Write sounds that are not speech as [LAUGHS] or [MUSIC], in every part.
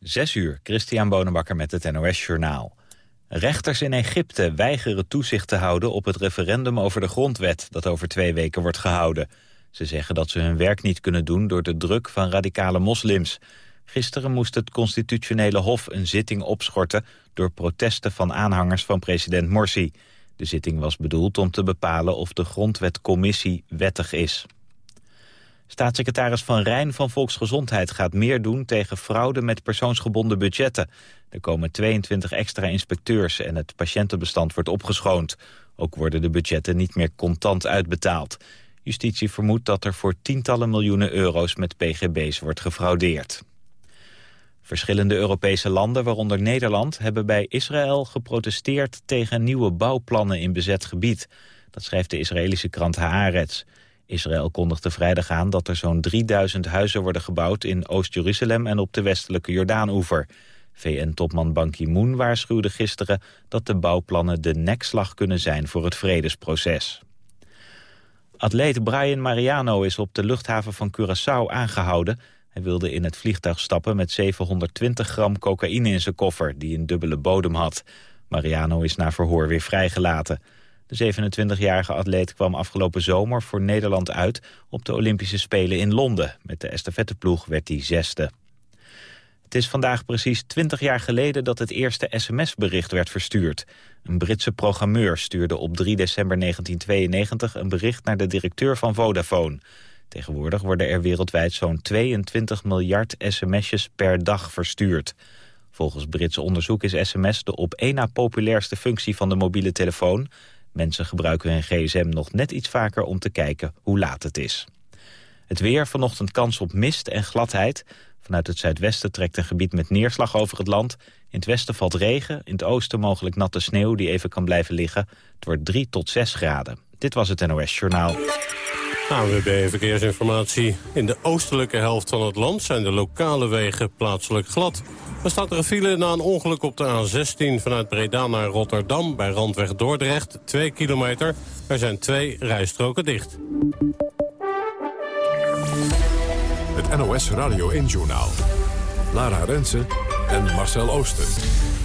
Zes uur, Christian Bonenbakker met het NOS Journaal. Rechters in Egypte weigeren toezicht te houden op het referendum over de grondwet... dat over twee weken wordt gehouden. Ze zeggen dat ze hun werk niet kunnen doen door de druk van radicale moslims. Gisteren moest het constitutionele hof een zitting opschorten... door protesten van aanhangers van president Morsi. De zitting was bedoeld om te bepalen of de grondwetcommissie wettig is. Staatssecretaris Van Rijn van Volksgezondheid gaat meer doen tegen fraude met persoonsgebonden budgetten. Er komen 22 extra inspecteurs en het patiëntenbestand wordt opgeschoond. Ook worden de budgetten niet meer contant uitbetaald. Justitie vermoedt dat er voor tientallen miljoenen euro's met pgb's wordt gefraudeerd. Verschillende Europese landen, waaronder Nederland, hebben bij Israël geprotesteerd tegen nieuwe bouwplannen in bezet gebied. Dat schrijft de Israëlische krant Haaretz. Israël kondigde vrijdag aan dat er zo'n 3000 huizen worden gebouwd in Oost-Jeruzalem en op de westelijke Jordaanoever. VN-topman Ban Ki-moon waarschuwde gisteren dat de bouwplannen de nekslag kunnen zijn voor het vredesproces. Atleet Brian Mariano is op de luchthaven van Curaçao aangehouden. Hij wilde in het vliegtuig stappen met 720 gram cocaïne in zijn koffer, die een dubbele bodem had. Mariano is na verhoor weer vrijgelaten. De 27-jarige atleet kwam afgelopen zomer voor Nederland uit op de Olympische Spelen in Londen. Met de estafetteploeg werd hij zesde. Het is vandaag precies 20 jaar geleden dat het eerste sms-bericht werd verstuurd. Een Britse programmeur stuurde op 3 december 1992 een bericht naar de directeur van Vodafone. Tegenwoordig worden er wereldwijd zo'n 22 miljard sms'jes per dag verstuurd. Volgens Brits onderzoek is sms de op één na populairste functie van de mobiele telefoon. Mensen gebruiken hun gsm nog net iets vaker om te kijken hoe laat het is. Het weer, vanochtend kans op mist en gladheid. Vanuit het zuidwesten trekt een gebied met neerslag over het land. In het westen valt regen, in het oosten mogelijk natte sneeuw die even kan blijven liggen. Het wordt 3 tot 6 graden. Dit was het NOS Journaal. AWB Verkeersinformatie. In de oostelijke helft van het land zijn de lokale wegen plaatselijk glad. Er staat er een file na een ongeluk op de A16 vanuit Breda naar Rotterdam... bij Randweg Dordrecht, 2 kilometer. Er zijn twee rijstroken dicht. Het NOS Radio 1-journaal. Lara Rensen en Marcel Ooster.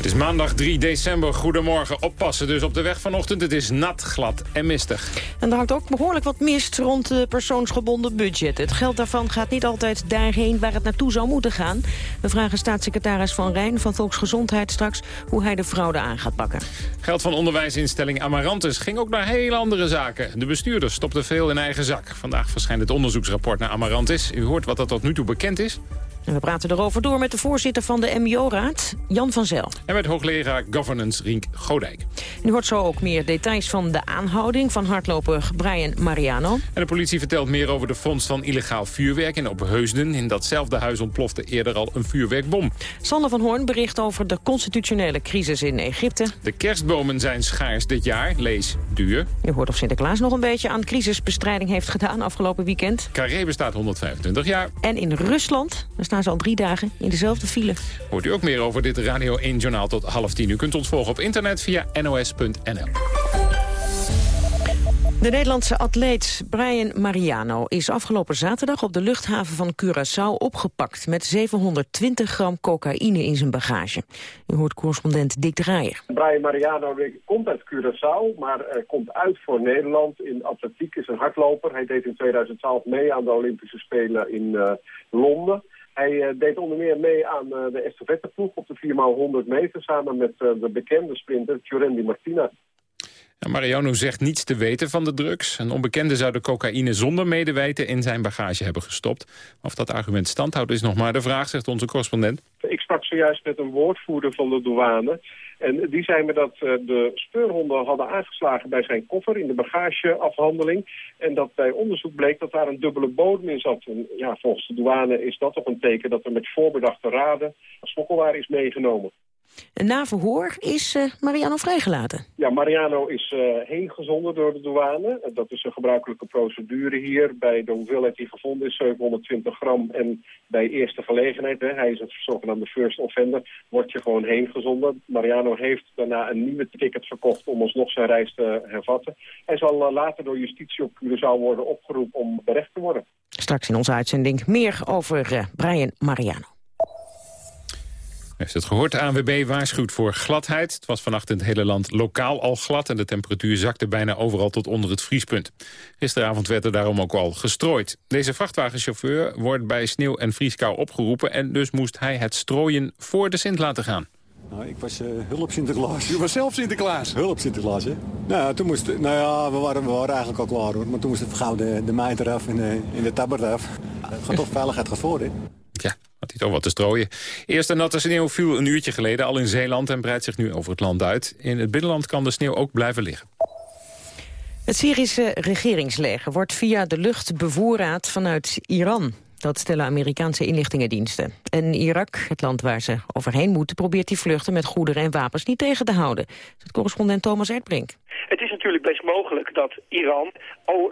Het is maandag 3 december. Goedemorgen. Oppassen dus op de weg vanochtend. Het is nat, glad en mistig. En er hangt ook behoorlijk wat mist rond de persoonsgebonden budget. Het geld daarvan gaat niet altijd daarheen waar het naartoe zou moeten gaan. We vragen staatssecretaris Van Rijn van Volksgezondheid straks... hoe hij de fraude aan gaat pakken. Geld van onderwijsinstelling Amarantus ging ook naar hele andere zaken. De bestuurders stopten veel in eigen zak. Vandaag verschijnt het onderzoeksrapport naar Amarantis. U hoort wat er tot nu toe bekend is. En we praten erover door met de voorzitter van de MBO-raad, Jan van Zel. En met hoogleraar governance Rink Godijk. u hoort zo ook meer details van de aanhouding van hardloper Brian Mariano. En de politie vertelt meer over de fonds van illegaal vuurwerk in Opheusden. In datzelfde huis ontplofte eerder al een vuurwerkbom. Sander van Hoorn bericht over de constitutionele crisis in Egypte. De kerstbomen zijn schaars dit jaar, lees duur. U hoort of Sinterklaas nog een beetje aan crisisbestrijding heeft gedaan afgelopen weekend. Carré bestaat 125 jaar. En in Rusland, staan ze al drie dagen in dezelfde file. Hoort u ook meer over dit Radio 1-journaal tot half tien. U kunt ons volgen op internet via nos.nl. De Nederlandse atleet Brian Mariano is afgelopen zaterdag op de luchthaven van Curaçao opgepakt met 720 gram cocaïne in zijn bagage. U hoort correspondent Dick Draaier. Brian Mariano komt uit Curaçao, maar uh, komt uit voor Nederland. In atletiek is een hardloper. Hij deed in 2012 mee aan de Olympische Spelen in uh, Londen. Hij uh, deed onder meer mee aan uh, de estafetteploeg op de 4x100 meter... samen met uh, de bekende sprinter Fiorendi Martina. Ja, Mariano zegt niets te weten van de drugs. Een onbekende zou de cocaïne zonder medeweten in zijn bagage hebben gestopt. Of dat argument standhoudt is nog maar de vraag, zegt onze correspondent. Ik sprak zojuist met een woordvoerder van de douane... En die zei me dat uh, de speurhonden hadden aangeslagen bij zijn koffer in de bagageafhandeling. En dat bij onderzoek bleek dat daar een dubbele bodem in zat. En ja, volgens de douane is dat toch een teken dat er met voorbedachte raden smokkelwaar is meegenomen. Na verhoor is uh, Mariano vrijgelaten. Ja, Mariano is uh, heen gezonden door de douane. Dat is een gebruikelijke procedure hier. Bij de hoeveelheid die gevonden is, 720 gram. En bij eerste gelegenheid, hè, hij is het zogenaamde first offender, wordt je gewoon heen gezonden. Mariano heeft daarna een nieuwe ticket verkocht om alsnog zijn reis te hervatten. Hij zal uh, later door justitie op Curaçao worden opgeroepen om berecht te worden. Straks in onze uitzending meer over Brian Mariano. Heeft het gehoord, ANWB waarschuwt voor gladheid. Het was vannacht in het hele land lokaal al glad... en de temperatuur zakte bijna overal tot onder het vriespunt. Gisteravond werd er daarom ook al gestrooid. Deze vrachtwagenchauffeur wordt bij sneeuw en vrieskou opgeroepen... en dus moest hij het strooien voor de Sint laten gaan. Nou, ik was uh, hulp Sinterklaas. U was zelf Sinterklaas? Hulp Sinterklaas, hè? Nou, toen moest, nou ja, we waren, we waren eigenlijk al klaar, hoor. Maar toen moest het gauw de, de meid eraf en de, en de tabber eraf. Het gaat toch veiligheid gevoerd, hè? Ja, had hij toch wat te strooien. Eerste natte sneeuw viel een uurtje geleden al in Zeeland... en breidt zich nu over het land uit. In het binnenland kan de sneeuw ook blijven liggen. Het Syrische regeringsleger wordt via de lucht bevoorraad vanuit Iran. Dat stellen Amerikaanse inlichtingendiensten. En Irak, het land waar ze overheen moeten... probeert die vluchten met goederen en wapens niet tegen te houden. Dat correspondent Thomas Erdbrink. Het is natuurlijk best mogelijk dat Iran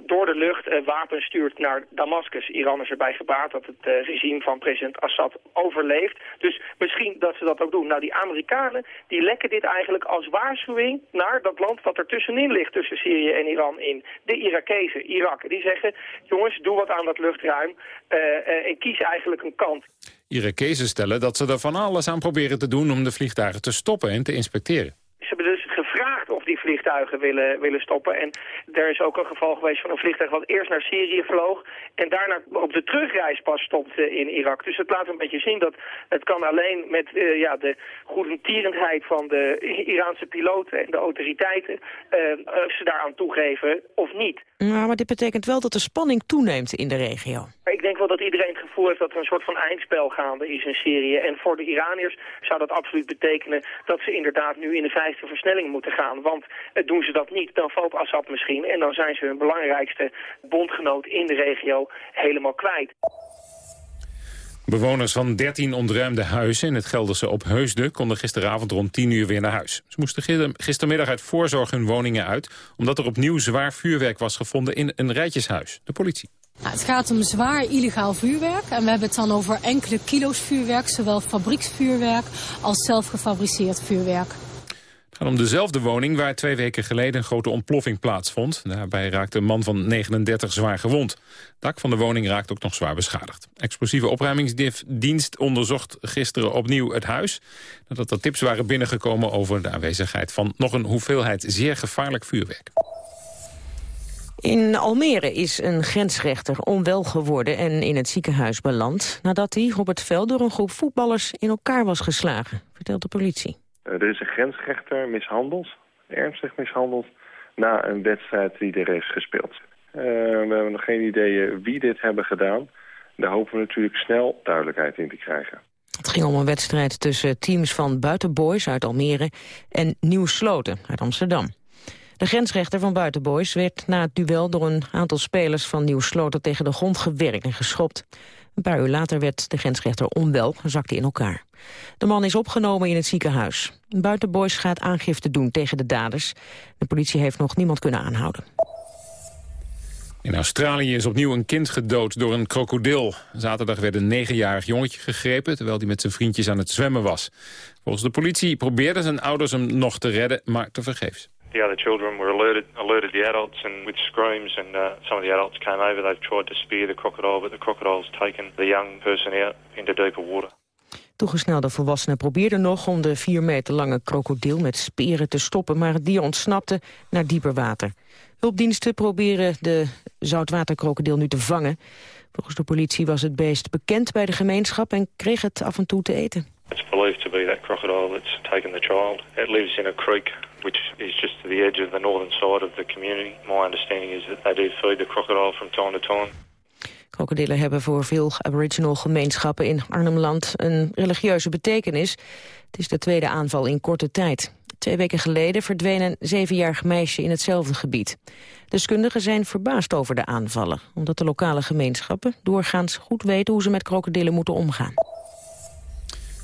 door de lucht uh, wapens stuurt naar Damascus. Iran is erbij gebaat dat het uh, regime van president Assad overleeft. Dus misschien dat ze dat ook doen. Nou, die Amerikanen die lekken dit eigenlijk als waarschuwing naar dat land wat er tussenin ligt tussen Syrië en Iran in. De Irakezen, Irak. Die zeggen, jongens, doe wat aan dat luchtruim uh, en kies eigenlijk een kant. Irakezen stellen dat ze er van alles aan proberen te doen om de vliegtuigen te stoppen en te inspecteren. Ze hebben dus gevraagd of die vliegtuigen willen, willen stoppen. En er is ook een geval geweest van een vliegtuig wat eerst naar Syrië vloog... en daarna op de terugreis pas stopte in Irak. Dus het laat een beetje zien dat het kan alleen met uh, ja, de goedentierendheid van de Iraanse piloten en de autoriteiten... Uh, ze daaraan toegeven of niet. Ja, maar dit betekent wel dat de spanning toeneemt in de regio. Ik denk wel dat iedereen het gevoel heeft dat er een soort van eindspel gaande is in Syrië. En voor de Iraniërs zou dat absoluut betekenen dat ze inderdaad nu in de vijfde versnelling moeten gaan. Want uh, doen ze dat niet, dan valt Assad misschien. En dan zijn ze hun belangrijkste bondgenoot in de regio helemaal kwijt. Bewoners van 13 ontruimde huizen in het Gelderse Opheusden... konden gisteravond rond 10 uur weer naar huis. Ze moesten gistermiddag uit voorzorg hun woningen uit... omdat er opnieuw zwaar vuurwerk was gevonden in een rijtjeshuis. De politie. Nou, het gaat om zwaar illegaal vuurwerk. En we hebben het dan over enkele kilo's vuurwerk... zowel fabrieksvuurwerk als zelfgefabriceerd vuurwerk. Om dezelfde woning waar twee weken geleden een grote ontploffing plaatsvond. Daarbij raakte een man van 39 zwaar gewond. Het dak van de woning raakt ook nog zwaar beschadigd. Explosieve opruimingsdienst onderzocht gisteren opnieuw het huis. Nadat er tips waren binnengekomen over de aanwezigheid van nog een hoeveelheid zeer gevaarlijk vuurwerk. In Almere is een grensrechter onwel geworden en in het ziekenhuis beland... nadat hij op het veld door een groep voetballers in elkaar was geslagen, vertelt de politie. Uh, er is een grensrechter mishandeld, ernstig mishandeld, na een wedstrijd die er is gespeeld. Uh, we hebben nog geen idee wie dit hebben gedaan. Daar hopen we natuurlijk snel duidelijkheid in te krijgen. Het ging om een wedstrijd tussen teams van Buitenboys uit Almere en Nieuw Sloten uit Amsterdam. De grensrechter van Buitenboys werd na het duel door een aantal spelers van Nieuw Sloten tegen de grond gewerkt en geschopt. Een paar uur later werd de grensrechter onwel en zakte in elkaar. De man is opgenomen in het ziekenhuis. Buitenboys gaat aangifte doen tegen de daders. De politie heeft nog niemand kunnen aanhouden. In Australië is opnieuw een kind gedood door een krokodil. Zaterdag werd een negenjarig jongetje gegrepen... terwijl hij met zijn vriendjes aan het zwemmen was. Volgens de politie probeerden zijn ouders hem nog te redden, maar tevergeefs. The other children were alerted, alerted the adults, and with screams, and uh, some of the adults came over. They've tried to spear the crocodile, but the crocodile's taken the young person out into deeper water. Toegesnelde volwassenen probeerden nog om de vier meter lange krokodil met speren te stoppen, maar het dier ontsnapte naar dieper water. Hulpdiensten proberen de zoutwaterkrokodil nu te vangen. Volgens de politie was het beest bekend bij de gemeenschap en kreeg het af en toe te eten. It's believed to be that crocodile that's taken the child. It lives in a creek which is just to the edge of the northern side of the community. My understanding is that they do feed the crocodile from time to time. Krokodillen hebben voor veel aboriginal gemeenschappen in Arnhemland een religieuze betekenis. Het is de tweede aanval in korte tijd. Twee weken geleden verdween een zevenjarig meisje in hetzelfde gebied. Deskundigen zijn verbaasd over de aanvallen... omdat de lokale gemeenschappen doorgaans goed weten hoe ze met krokodillen moeten omgaan.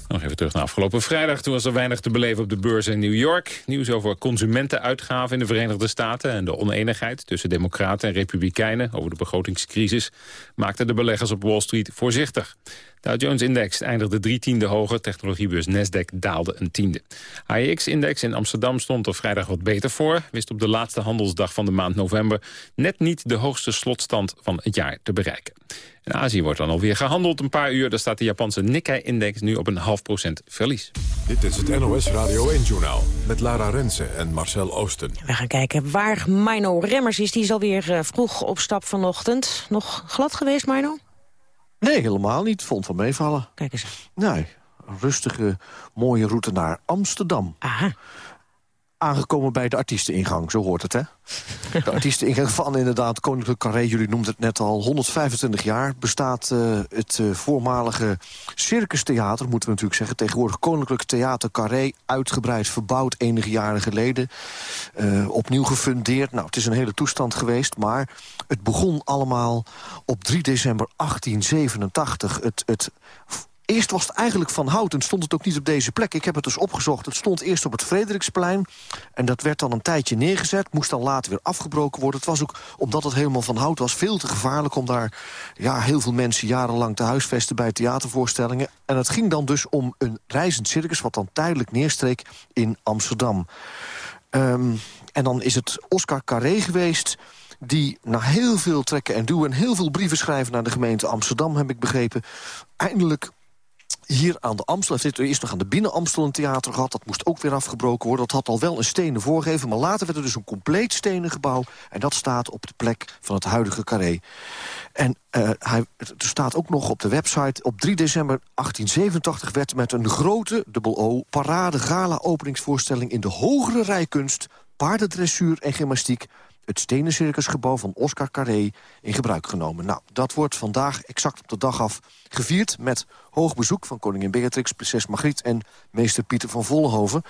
Nog even terug naar afgelopen vrijdag. Toen was er weinig te beleven op de beurs in New York. Nieuws over consumentenuitgaven in de Verenigde Staten... en de oneenigheid tussen democraten en republikeinen over de begrotingscrisis... maakte de beleggers op Wall Street voorzichtig. De Jones-index eindigde drie tiende hoger. Technologiebeurs Nasdaq daalde een tiende. AEX-index in Amsterdam stond er vrijdag wat beter voor. Wist op de laatste handelsdag van de maand november... net niet de hoogste slotstand van het jaar te bereiken. In Azië wordt dan alweer gehandeld een paar uur. Daar staat de Japanse Nikkei-index nu op een half procent verlies. Dit is het NOS Radio 1-journaal met Lara Rensen en Marcel Oosten. We gaan kijken waar Mino Remmers is. Die is alweer uh, vroeg op stap vanochtend. Nog glad geweest, Mino? Nee, helemaal niet. Vond van meevallen. Kijk eens. Nee, rustige, mooie route naar Amsterdam. Aha aangekomen bij de artiesteningang, zo hoort het, hè? De artiesteningang van inderdaad Koninklijk Carré, jullie noemden het net al, 125 jaar bestaat uh, het uh, voormalige circustheater, moeten we natuurlijk zeggen. Tegenwoordig Koninklijk Theater Carré, uitgebreid verbouwd enige jaren geleden. Uh, opnieuw gefundeerd. Nou, het is een hele toestand geweest, maar het begon allemaal op 3 december 1887. Het, het Eerst was het eigenlijk van hout en stond het ook niet op deze plek. Ik heb het dus opgezocht. Het stond eerst op het Frederiksplein. En dat werd dan een tijdje neergezet. Moest dan later weer afgebroken worden. Het was ook, omdat het helemaal van hout was, veel te gevaarlijk... om daar ja, heel veel mensen jarenlang te huisvesten bij theatervoorstellingen. En het ging dan dus om een reizend circus... wat dan tijdelijk neerstreek in Amsterdam. Um, en dan is het Oscar Carré geweest die na heel veel trekken en duwen... en heel veel brieven schrijven naar de gemeente Amsterdam, heb ik begrepen... eindelijk hier aan de Amstel. Heeft dit eerst nog aan de Binnen Amstel een theater gehad. Dat moest ook weer afgebroken worden. Dat had al wel een stenen voorgeven. Maar later werd er dus een compleet stenen gebouw. En dat staat op de plek van het huidige carré. En uh, hij, er staat ook nog op de website... op 3 december 1887 werd met een grote, dubbel O... parade gala openingsvoorstelling in de hogere rijkunst... paardendressuur en gymnastiek het stenen circusgebouw van Oscar Carré in gebruik genomen. Nou, dat wordt vandaag exact op de dag af gevierd... met hoog bezoek van koningin Beatrix, prinses Margriet... en meester Pieter van Vollenhoven.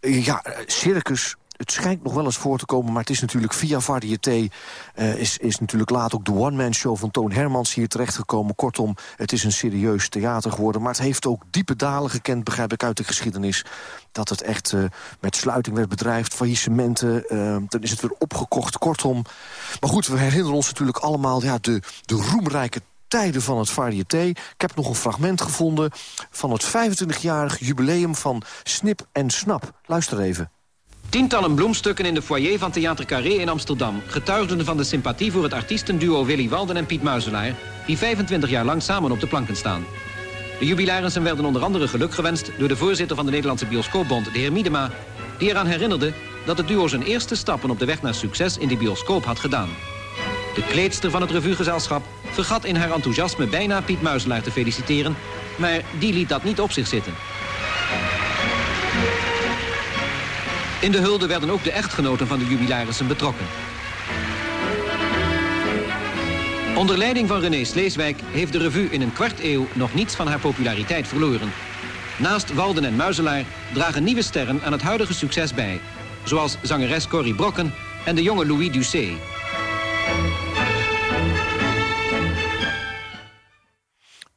Ja, circus het schijnt nog wel eens voor te komen, maar het is natuurlijk via Variété... Uh, is, is natuurlijk laat ook de one-man-show van Toon Hermans hier terechtgekomen. Kortom, het is een serieus theater geworden. Maar het heeft ook diepe dalen gekend, begrijp ik uit de geschiedenis. Dat het echt uh, met sluiting werd bedrijfd, faillissementen. Uh, dan is het weer opgekocht, kortom. Maar goed, we herinneren ons natuurlijk allemaal ja, de, de roemrijke tijden van het variété. Ik heb nog een fragment gevonden van het 25-jarig jubileum van Snip en Snap. Luister even. Tientallen bloemstukken in de foyer van Theater Carré in Amsterdam... getuigden van de sympathie voor het artiestenduo Willy Walden en Piet Muizelaar... die 25 jaar lang samen op de planken staan. De jubilarissen werden onder andere geluk gewenst... door de voorzitter van de Nederlandse Bioscoopbond, de heer Miedema... die eraan herinnerde dat het duo zijn eerste stappen op de weg naar succes in de bioscoop had gedaan. De kleedster van het revuegezelschap vergat in haar enthousiasme bijna Piet Muizelaar te feliciteren... maar die liet dat niet op zich zitten. In de hulde werden ook de echtgenoten van de jubilarissen betrokken. Onder leiding van René Sleeswijk heeft de revue in een kwart eeuw nog niets van haar populariteit verloren. Naast Walden en Muizelaar dragen nieuwe sterren aan het huidige succes bij. Zoals zangeres Corrie Brokken en de jonge Louis Ducé.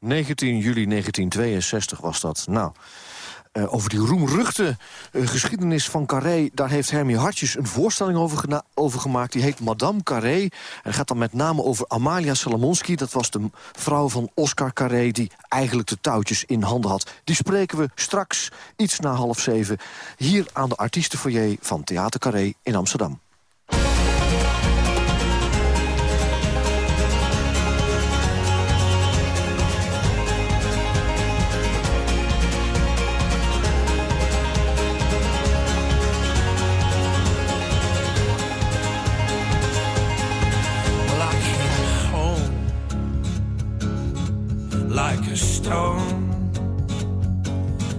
...19 juli 1962 was dat. Nou, uh, over die roemruchte uh, geschiedenis van Carré... daar heeft Hermie Hartjes een voorstelling over, over, gemaakt. Die heet Madame Carré. En gaat dan met name over Amalia Salamonski. Dat was de vrouw van Oscar Carré... die eigenlijk de touwtjes in handen had. Die spreken we straks iets na half zeven... hier aan de artiestenfoyer van Theater Carré in Amsterdam.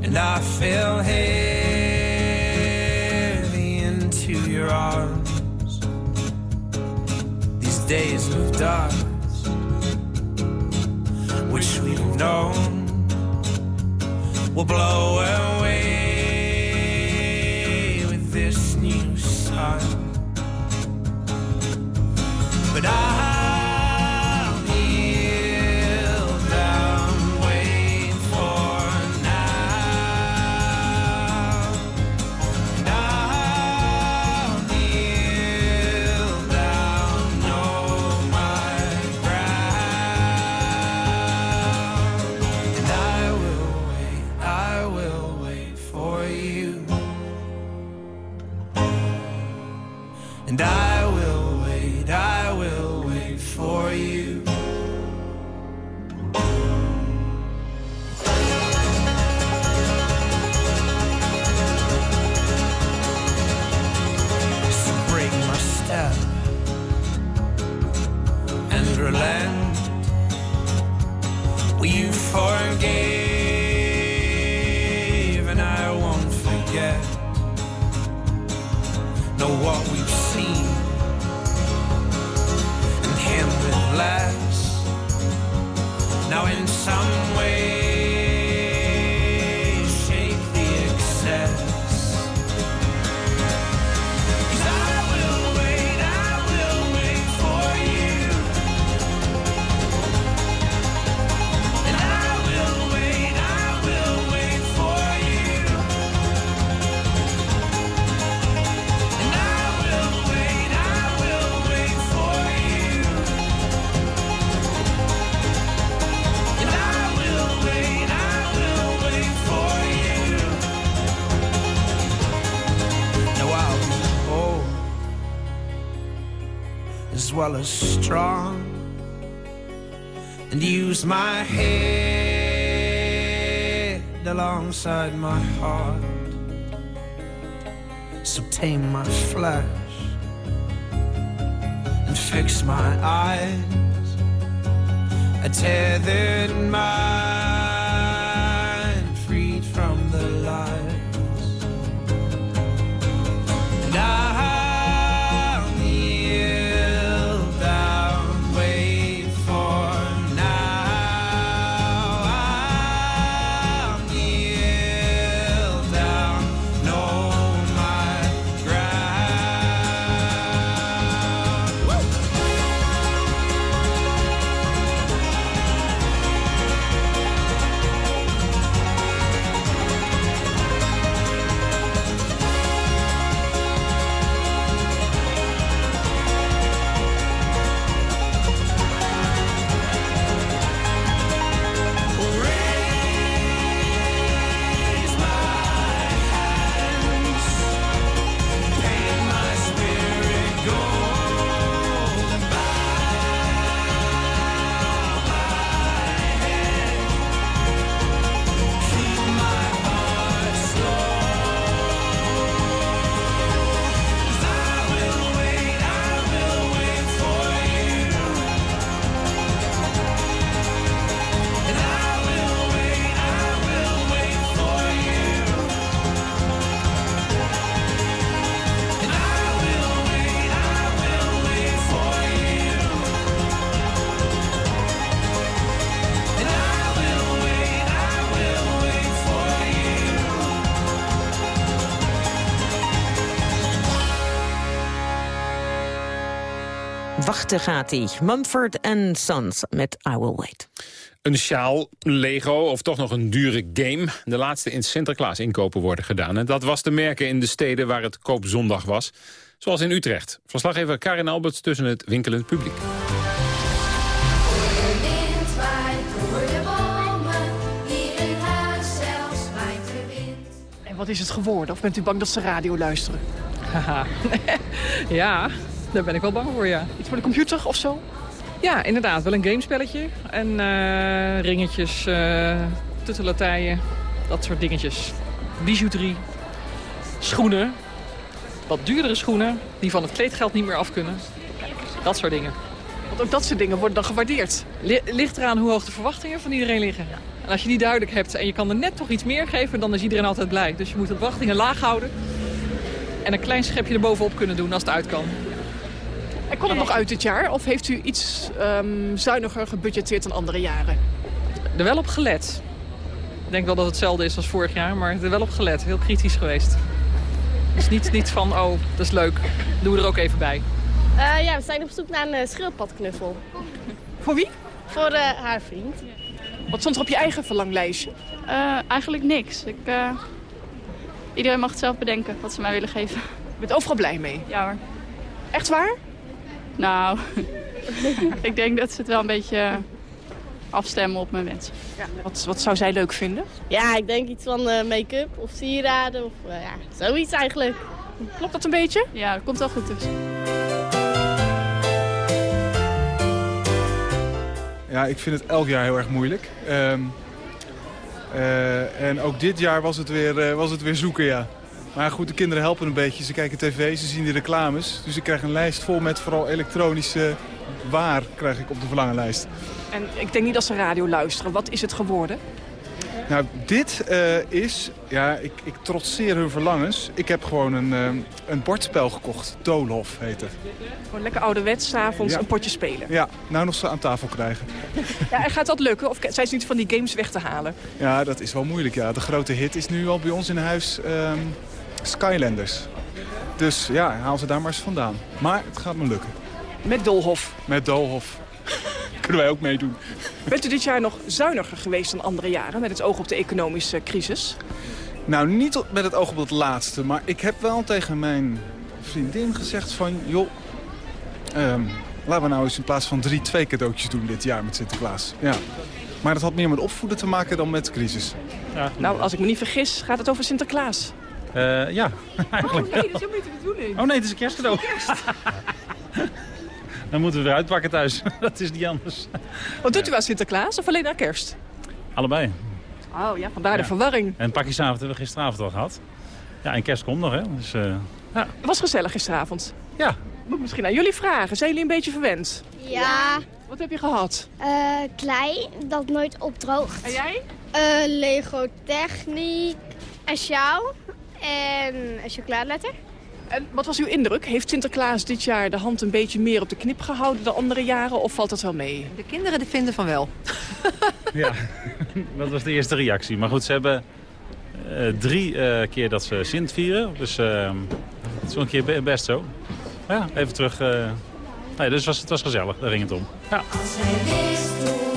And I fell heavy into your arms. These days of dust, which we'd have known, will blow away with this new sun. But I well as strong and use my head alongside my heart. So tame my flesh and fix my eyes. I tethered mind Gaat hij. Mumford Sons met I Will Wait. Een sjaal, Lego of toch nog een dure game. De laatste in Sinterklaas inkopen worden gedaan. En dat was te merken in de steden waar het koopzondag was. Zoals in Utrecht. Verslaggever Karin Alberts tussen het winkelend publiek. En wat is het geworden? Of bent u bang dat ze radio luisteren? Haha, [LAUGHS] ja, daar ben ik wel bang voor, ja. Iets voor de computer of zo? Ja, inderdaad. Wel een gamespelletje. En uh, ringetjes, uh, tuttelatijen, dat soort dingetjes. Bijouterie, schoenen. Wat duurdere schoenen, die van het kleedgeld niet meer af kunnen. Dat soort dingen. Want ook dat soort dingen worden dan gewaardeerd. ligt eraan hoe hoog de verwachtingen van iedereen liggen. En als je die duidelijk hebt en je kan er net toch iets meer geven... dan is iedereen altijd blij. Dus je moet de verwachtingen laag houden. En een klein schepje erbovenop kunnen doen als het uit kan. En komt het nog uit dit jaar? Of heeft u iets um, zuiniger gebudgeteerd dan andere jaren? Er wel op gelet. Ik denk wel dat het hetzelfde is als vorig jaar, maar er wel op gelet. Heel kritisch geweest. Dus niet, niet van, oh, dat is leuk. Doen we er ook even bij. Uh, ja, we zijn op zoek naar een uh, schildpadknuffel. Voor wie? Voor uh, haar vriend. Wat stond er op je eigen verlanglijstje? eigenlijk niks. Ik, iedereen mag het zelf bedenken wat ze mij willen geven. Je bent overal blij mee? Ja hoor. Echt waar? Nou, [LAUGHS] ik denk dat ze het wel een beetje afstemmen op mijn wensen. Ja. Wat, wat zou zij leuk vinden? Ja, ik denk iets van uh, make-up of sieraden of uh, ja, zoiets eigenlijk. Klopt dat een beetje? Ja, dat komt wel goed tussen. Ja, ik vind het elk jaar heel erg moeilijk. Um, uh, en ook dit jaar was het weer, was het weer zoeken, ja. Maar goed, de kinderen helpen een beetje. Ze kijken tv, ze zien de reclames. Dus ik krijg een lijst vol met vooral elektronische waar krijg ik op de verlangenlijst. En ik denk niet dat ze radio luisteren. Wat is het geworden? Nou, dit eh, is... Ja, ik, ik trotseer hun verlangens. Ik heb gewoon een, eh, een bordspel gekocht. Doolhof heet het. Gewoon lekker ouderwets, 's avonds Ja. een potje spelen. Ja, nou nog zo aan tafel krijgen. [LAUGHS] Ja, en gaat dat lukken? Of zijn ze niet van die games weg te halen? Ja, dat is wel moeilijk. Ja. De grote hit is nu al bij ons in huis ehm, Skylanders. Dus ja, haal ze daar maar eens vandaan. Maar het gaat me lukken. Met Dolhof. Met Doolhof. [LAUGHS] Kunnen wij ook meedoen. Bent u dit jaar nog zuiniger geweest dan andere jaren... met het oog op de economische crisis? Nou, niet met het oog op het laatste. Maar ik heb wel tegen mijn vriendin gezegd van... joh, ehm, laten we nou eens in plaats van drie twee cadeautjes doen dit jaar met Sinterklaas. Ja. Maar dat had meer met opvoeden te maken dan met crisis. Nou, als ik me niet vergis, gaat het over Sinterklaas. Eh, ja, [LAUGHS] eigenlijk Oh, nee, dat is helemaal niet de bedoeling. Oh nee, het is een kerstcadeau. [LAUGHS] Dan moeten we weer uitpakken thuis. [LAUGHS] dat is niet anders. Wat doet u aan Sinterklaas of alleen aan kerst? Allebei. Oh ja, vandaar de verwarring. En pakjesavond hebben we gisteravond al gehad. Ja, en kerst komt nog, hè. Dus, eh, ja. Het was gezellig gisteravond. Ja. Moet ik misschien aan jullie vragen. Zijn jullie een beetje verwend? Ja. Wat heb je gehad? Eh, klei, dat nooit opdroogt. En jij? Eh, Lego Techniek, een sjaal en een chocoladeletter. En wat was uw indruk? Heeft Sinterklaas dit jaar de hand een beetje meer op de knip gehouden dan andere jaren? Of valt dat wel mee? De kinderen die vinden van wel. [LAUGHS] ja, [LAUGHS] dat was de eerste reactie. Maar goed, ze hebben eh, drie eh, keer dat ze Sint vieren. Dus eh, het is wel een keer be- best zo. Ja, even terug. eh, nee, dus het was, het was gezellig, daar ging het om. Ja. Als hij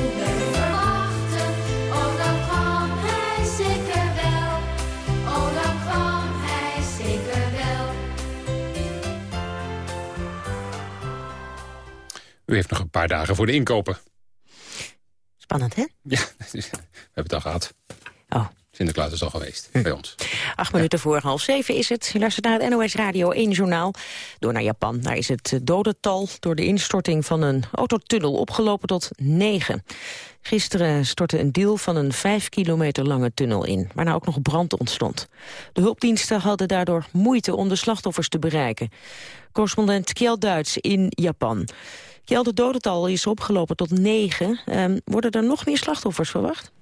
U heeft nog een paar dagen voor de inkopen. Spannend, hè? Ja, [LAUGHS] we hebben het al gehad. Oh. Sinterklaas is al geweest bij ons. Acht minuten voor half zeven is het. U luistert naar het NOS Radio 1 Journaal. Door naar Japan. Daar is het dodental door de instorting van een autotunnel opgelopen tot negen. Gisteren stortte een deel van een vijf kilometer lange tunnel in, waarna ook nog brand ontstond. De hulpdiensten hadden daardoor moeite om de slachtoffers te bereiken. Correspondent Kjell Duits in Japan. Kjell, de dodental is opgelopen tot negen. Ehm, worden er nog meer slachtoffers verwacht?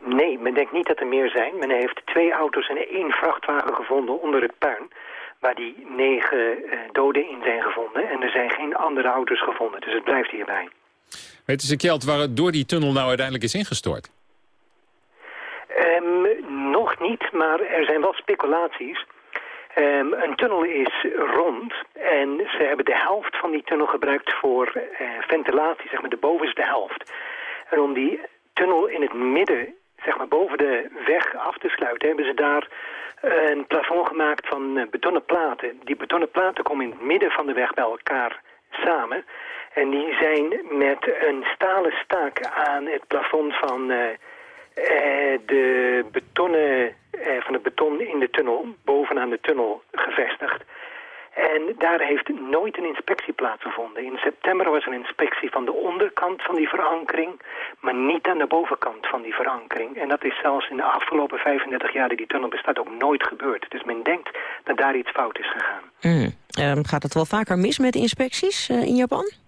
Nee, men denkt niet dat er meer zijn. Men heeft twee auto's en één vrachtwagen gevonden onder het puin. Waar die negen eh, doden in zijn gevonden. En er zijn geen andere auto's gevonden, dus het blijft hierbij. Weten ze, Kjeld, waar het door die tunnel nou uiteindelijk is ingestort? Ehm, nog niet, maar er zijn wel speculaties. Ehm, een tunnel is rond en ze hebben de helft van die tunnel gebruikt voor eh, ventilatie, zeg maar de bovenste helft. En om die tunnel in het midden, zeg maar boven de weg af te sluiten, hebben ze daar een plafond gemaakt van eh, betonnen platen. Die betonnen platen komen in het midden van de weg bij elkaar samen. En die zijn met een stalen staak aan het plafond van eh, de betonnen, eh, van het beton in de tunnel, bovenaan de tunnel gevestigd. En daar heeft nooit een inspectie plaatsgevonden. In september was een inspectie van de onderkant van die verankering, maar niet aan de bovenkant van die verankering. En dat is zelfs in de afgelopen 35 jaar die tunnel bestaat ook nooit gebeurd. Dus men denkt dat daar iets fout is gegaan. Hmm. Ehm, gaat het wel vaker mis met inspecties eh, in Japan?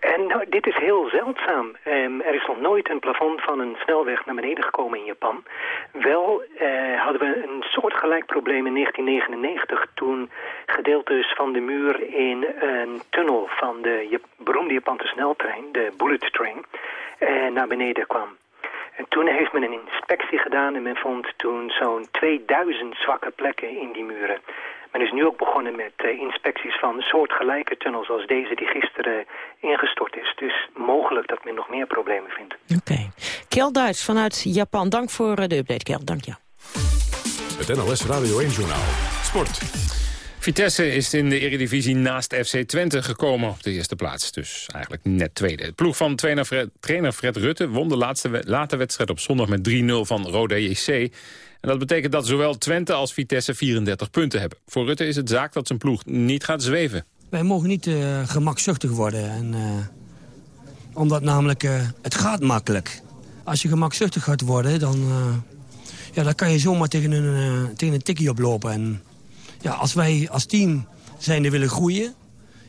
En nou, dit is heel zeldzaam. Ehm, er is nog nooit een plafond van een snelweg naar beneden gekomen in Japan. Wel eh, hadden we een soortgelijk probleem in 1999... toen gedeeltes van de muur in een tunnel van de Jap- beroemde Japanse sneltrein... de Bullet Train, eh, naar beneden kwam. En toen heeft men een inspectie gedaan en men vond toen zo'n 2000 zwakke plekken in die muren. Men is nu ook begonnen met eh, inspecties van soortgelijke tunnels als deze die gisteren ingestort is. Dus mogelijk dat men nog meer problemen vindt. Kjell Duits vanuit Japan. Dank voor eh, de update, Kjell. Dank je. Het NOS Radio 1-journaal. Sport. Vitesse is in de Eredivisie naast FC Twente gekomen op de eerste plaats. Dus eigenlijk net tweede. Het ploeg van trainer Fred, Rutte won de laatste, late wedstrijd op zondag met 3-0 van Rode JC. En dat betekent dat zowel Twente als Vitesse 34 punten hebben. Voor Rutte is het zaak dat zijn ploeg niet gaat zweven. Wij mogen niet eh, gemakzuchtig worden. En, eh, omdat namelijk, eh, het gaat makkelijk. Als je gemakzuchtig gaat worden, dan, ja, dan kan je zomaar tegen een, tegen een tikkie oplopen. En ja, als wij als team zijnde willen groeien...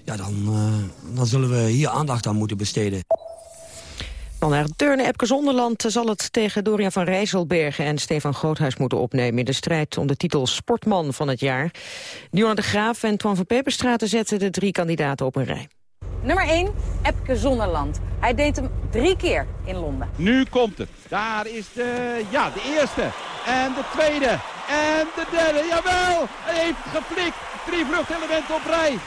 Ja, dan, eh, dan zullen we hier aandacht aan moeten besteden. Dan naar het turnen. Epke Zonderland zal het tegen Dorian van Rijsselbergen en Stefan Groothuis moeten opnemen in de strijd om de titel Sportman van het jaar. Dionne de Graaf en Twan van Peperstraten zetten de drie kandidaten op een rij. Nummer 1, Epke Zonderland. Hij deed hem drie keer in Londen. Nu komt het. Daar is de, ja, de eerste. En de tweede. En de derde. Jawel! Hij heeft geflikt. Drie vluchtelementen op rij.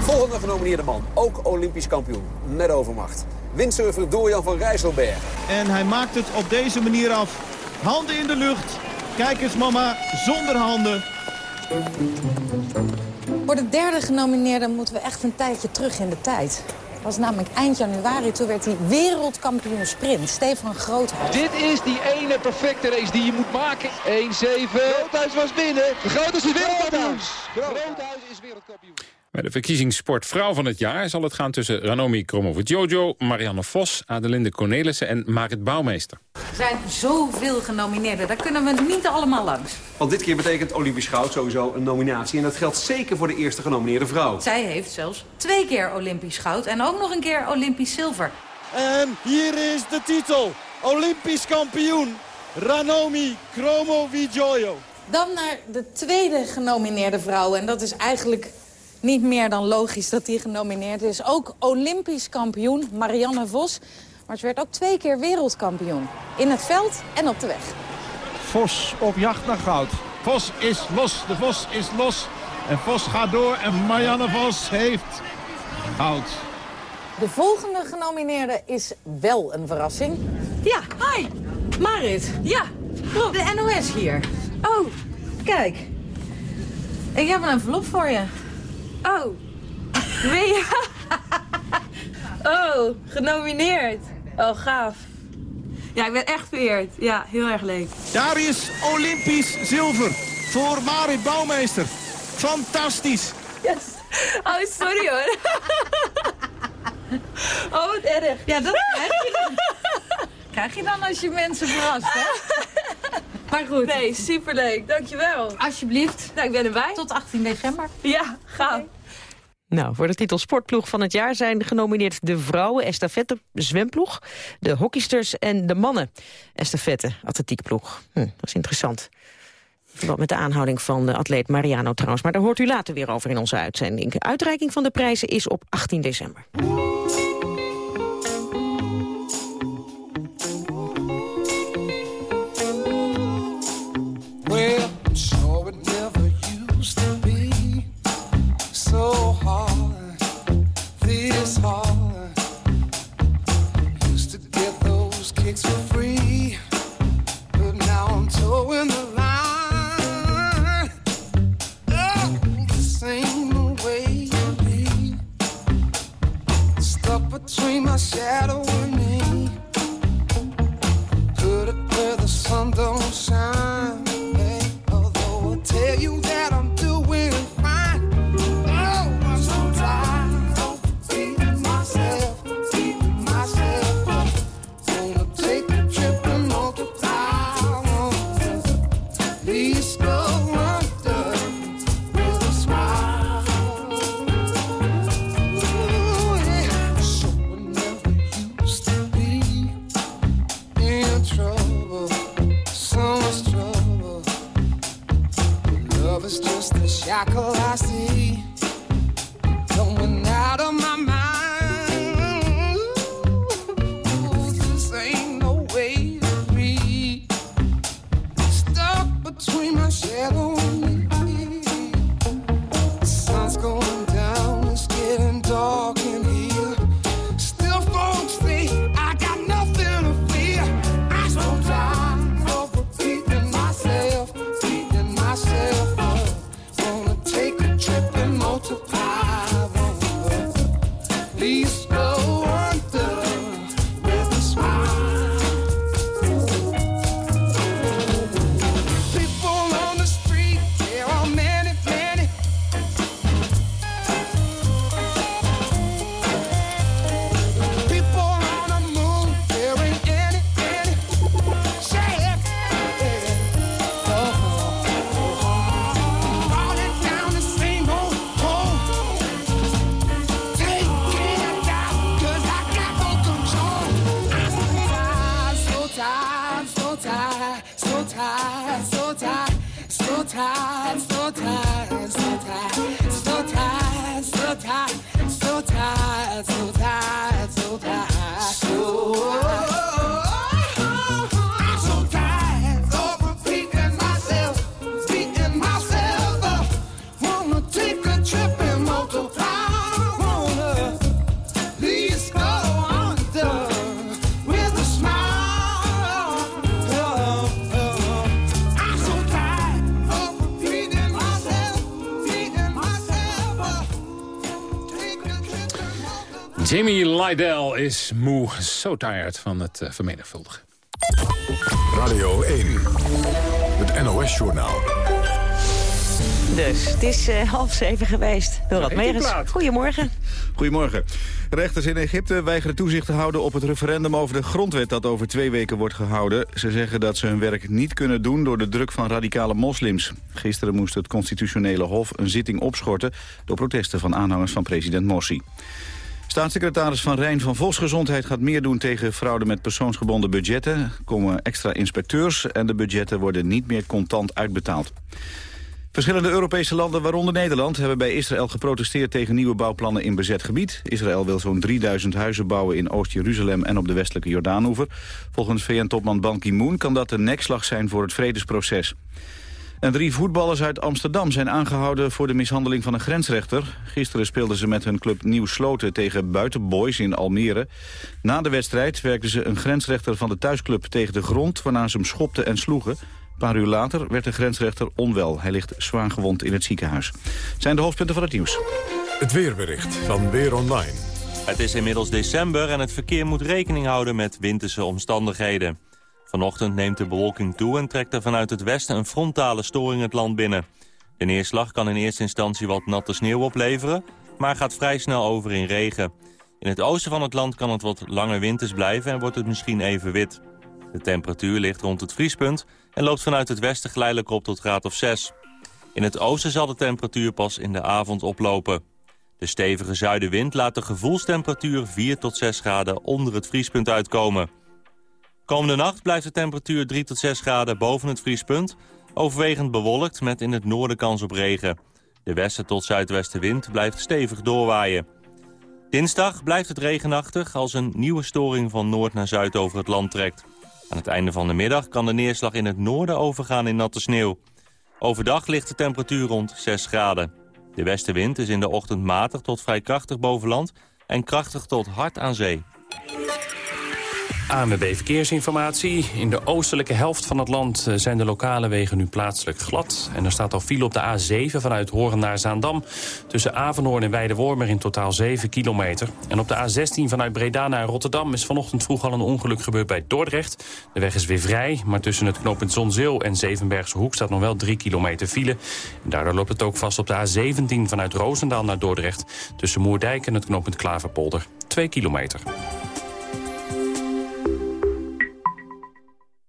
Volgende genomineerde man, ook Olympisch kampioen, met overmacht. Windsurfer Dorian van Rijsselberg. En hij maakt het op deze manier af. Handen in de lucht. Kijk eens mama, zonder handen. Voor de derde genomineerde moeten we echt een tijdje terug in de tijd. Dat was namelijk eind januari, toen werd hij wereldkampioen sprint. Stefan Groothuis. Dit is die ene perfecte race die je moet maken. 1-7. Groothuis was binnen. Groothuis is wereldkampioen. Groothuis is wereldkampioen. Bij de verkiezingssport vrouw van het jaar zal het gaan tussen Ranomi Kromowidjojo, Marianne Vos, Adelinde Cornelissen en Marit Bouwmeester. Er zijn zoveel genomineerden, daar kunnen we niet allemaal langs. Want dit keer betekent Olympisch goud sowieso een nominatie. En dat geldt zeker voor de eerste genomineerde vrouw. Zij heeft zelfs twee keer Olympisch goud en ook nog een keer Olympisch zilver. En hier is de titel. Olympisch kampioen. Ranomi Kromowidjojo. Dan naar de tweede genomineerde vrouw. En dat is eigenlijk niet meer dan logisch dat die genomineerd is. Ook Olympisch kampioen Marianne Vos. Maar ze werd ook twee keer wereldkampioen. In het veld en op de weg. Vos op jacht naar goud. Vos is los. De Vos is los. En Vos gaat door. En Marianne Vos heeft goud. De volgende genomineerde is wel een verrassing. Ja, hi. Marit. Ja, de NOS hier. Oh, kijk. Ik heb een envelop voor je. Oh, ben je... [LAUGHS] Oh, genomineerd. Oh, gaaf. Ja, ik ben echt vereerd. Ja, heel erg leuk. Daar is Olympisch zilver voor Marit Bouwmeester. Fantastisch. Yes. Oh, sorry hoor. [LAUGHS] Oh, wat erg. Ja, dat [LAUGHS] krijg je dan. Krijg je dan als je mensen verrast, hè? [LAUGHS] Maar goed. Nee, superleuk. Dankjewel. Alsjeblieft. Nou, ik ben erbij. Tot 18 december. Ja, gaaf. Nou, voor de titel Sportploeg van het jaar zijn genomineerd de vrouwen estafette zwemploeg, de hockeysters en de mannen estafette atletiekploeg. Hm, dat is interessant. Wat met de aanhouding van de atleet Mariano trouwens. Maar daar hoort u later weer over in onze uitzending. De uitreiking van de prijzen is op 18 december. Well, sure never used to be so Jamie Lydell is moe, so tired van het uh, vermenigvuldigen. Radio 1, het NOS-journaal. Dus, het is uh, half zeven geweest. Dorot Megens, plaat. goedemorgen. Goedemorgen. Rechters in Egypte weigeren toezicht te houden op het referendum over de grondwet dat over twee weken wordt gehouden. Ze zeggen dat ze hun werk niet kunnen doen door de druk van radicale moslims. Gisteren moest het constitutionele hof een zitting opschorten door protesten van aanhangers van president Morsi. Staatssecretaris Van Rijn van Volksgezondheid gaat meer doen tegen fraude met persoonsgebonden budgetten. Er komen extra inspecteurs en de budgetten worden niet meer contant uitbetaald. Verschillende Europese landen, waaronder Nederland, hebben bij Israël geprotesteerd tegen nieuwe bouwplannen in bezet gebied. Israël wil zo'n 3000 huizen bouwen in Oost-Jeruzalem en op de westelijke Jordaanoever. Volgens VN-topman Ban Ki-moon kan dat een nekslag zijn voor het vredesproces. En drie voetballers uit Amsterdam zijn aangehouden voor de mishandeling van een grensrechter. Gisteren speelden ze met hun club Nieuw Sloten tegen Buitenboys in Almere. Na de wedstrijd werkten ze een grensrechter van de thuisclub tegen de grond... waarna ze hem schopten en sloegen. Een paar uur later werd de grensrechter onwel. Hij ligt zwaar gewond in het ziekenhuis. Zijn de hoofdpunten van het nieuws. Het weerbericht van Weer Online. Het is inmiddels december en het verkeer moet rekening houden met winterse omstandigheden. Vanochtend neemt de bewolking toe en trekt er vanuit het westen een frontale storing het land binnen. De neerslag kan in eerste instantie wat natte sneeuw opleveren, maar gaat vrij snel over in regen. In het oosten van het land kan het wat langer winters blijven en wordt het misschien even wit. De temperatuur ligt rond het vriespunt en loopt vanuit het westen geleidelijk op tot graad of 6. In het oosten zal de temperatuur pas in de avond oplopen. De stevige zuidenwind laat de gevoelstemperatuur 4 tot 6 graden onder het vriespunt uitkomen. Komende nacht blijft de temperatuur 3 tot 6 graden boven het vriespunt... overwegend bewolkt met in het noorden kans op regen. De westen tot zuidwestenwind blijft stevig doorwaaien. Dinsdag blijft het regenachtig als een nieuwe storing van noord naar zuid over het land trekt. Aan het einde van de middag kan de neerslag in het noorden overgaan in natte sneeuw. Overdag ligt de temperatuur rond 6 graden. De westenwind is in de ochtend matig tot vrij krachtig boven land... en krachtig tot hard aan zee. ANWB Verkeersinformatie. In de oostelijke helft van het land eh, zijn de lokale wegen nu plaatselijk glad. En er staat al file op de A7 vanuit Horen naar Zaandam. Tussen Avenhoorn en Weidewormer in totaal 7 kilometer. En op de A16 vanuit Breda naar Rotterdam is vanochtend vroeg al een ongeluk gebeurd bij Dordrecht. De weg is weer vrij, maar tussen het knooppunt Zonzeel en Zevenbergse Hoek staat nog wel 3 kilometer file. En daardoor loopt het ook vast op de A17 vanuit Roosendaal naar Dordrecht. Tussen Moerdijk en het knooppunt Klaverpolder. 2 kilometer.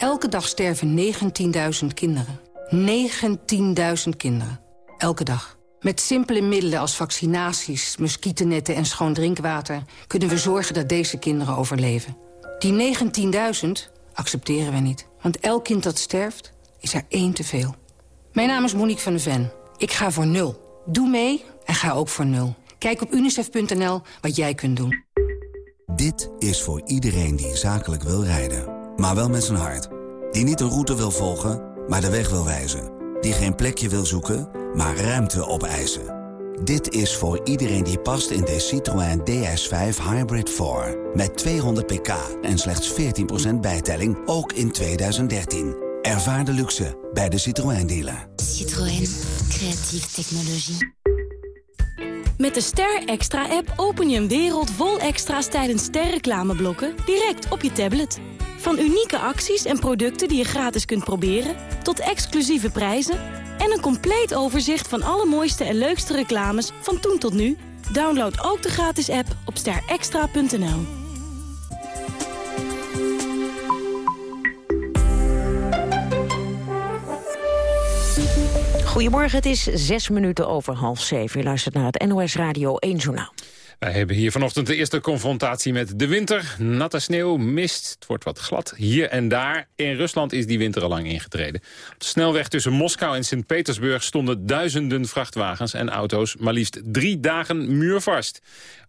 Elke dag sterven 19.000 kinderen. 19.000 kinderen. Elke dag. Met simpele middelen als vaccinaties, muggennetten en schoon drinkwater... kunnen we zorgen dat deze kinderen overleven. Die 19.000 accepteren we niet. Want elk kind dat sterft, is er één te veel. Mijn naam is Monique van de Ven. Ik ga voor nul. Doe mee en ga ook voor nul. Kijk op unicef.nl wat jij kunt doen. Dit is voor iedereen die zakelijk wil rijden, maar wel met zijn hart. Die niet een route wil volgen, maar de weg wil wijzen. Die geen plekje wil zoeken, maar ruimte opeisen. Dit is voor iedereen die past in de Citroën DS5 Hybrid 4. Met 200 pk en slechts 14% bijtelling, ook in 2013. Ervaar de luxe bij de Citroën dealer. Citroën, creatieve technologie. Met de Ster Extra-app open je een wereld vol extra's tijdens sterreclameblokken direct op je tablet. Van unieke acties en producten die je gratis kunt proberen, tot exclusieve prijzen en een compleet overzicht van alle mooiste en leukste reclames van toen tot nu. Download ook de gratis app op sterextra.nl. Goedemorgen, het is zes minuten over half zeven. U luistert naar het NOS Radio 1 Journaal. Wij hebben hier vanochtend de eerste confrontatie met de winter. Natte sneeuw, mist, het wordt wat glad hier en daar. In Rusland is die winter al lang ingetreden. Op de snelweg tussen Moskou en Sint-Petersburg... stonden duizenden vrachtwagens en auto's... maar liefst drie dagen muurvast.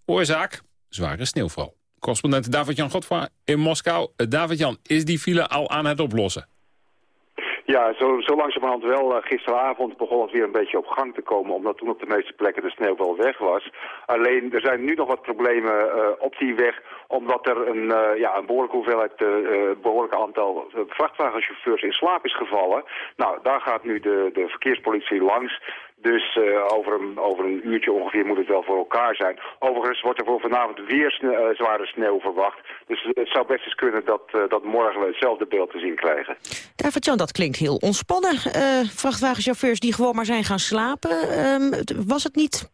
Oorzaak? Zware sneeuwval. Correspondent David-Jan Godfra in Moskou. David-Jan, is die file al aan het oplossen? Ja, zo, zo langzamerhand wel. Uh, gisteravond begon het weer een beetje op gang te komen, omdat toen op de meeste plekken de sneeuw wel weg was. Alleen, er zijn nu nog wat problemen uh, op die weg, omdat er een, uh, ja, een behoorlijke hoeveelheid, behoorlijk aantal vrachtwagenchauffeurs in slaap is gevallen. Nou, daar gaat nu de, de verkeerspolitie langs. Dus uh, over, een, over een uurtje ongeveer moet het wel voor elkaar zijn. Overigens wordt er voor vanavond weer uh, zware sneeuw verwacht. Dus het zou best eens kunnen dat, uh, dat morgen we hetzelfde beeld te zien krijgen. David-Jan, dat klinkt heel ontspannen. vrachtwagenchauffeurs die gewoon maar zijn gaan slapen. was het niet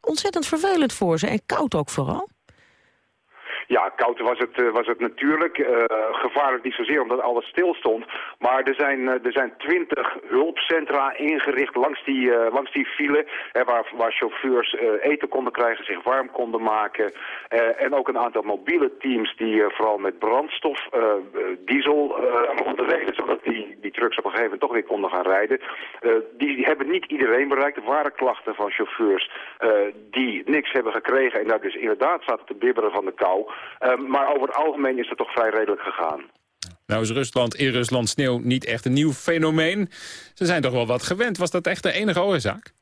ontzettend vervelend voor ze en koud ook vooral? Ja, koud was het, uh, was het natuurlijk. Uh, gevaarlijk niet zozeer omdat alles stil stond. Maar er zijn, uh, er zijn twintig hulpcentra ingericht langs die, langs die file. Waar, waar chauffeurs eten konden krijgen, zich warm konden maken. en ook een aantal mobiele teams die vooral met brandstof, diesel onderweg zodat die, die trucks op een gegeven moment toch weer konden gaan rijden. die, die hebben niet iedereen bereikt. Er waren klachten van chauffeurs die niks hebben gekregen. En daar dus inderdaad zaten te bibberen van de kou. Uh, maar over het algemeen is het toch vrij redelijk gegaan. Nou is Rusland in Rusland sneeuw niet echt een nieuw fenomeen. Ze zijn toch wel wat gewend. Was dat echt de enige oorzaak?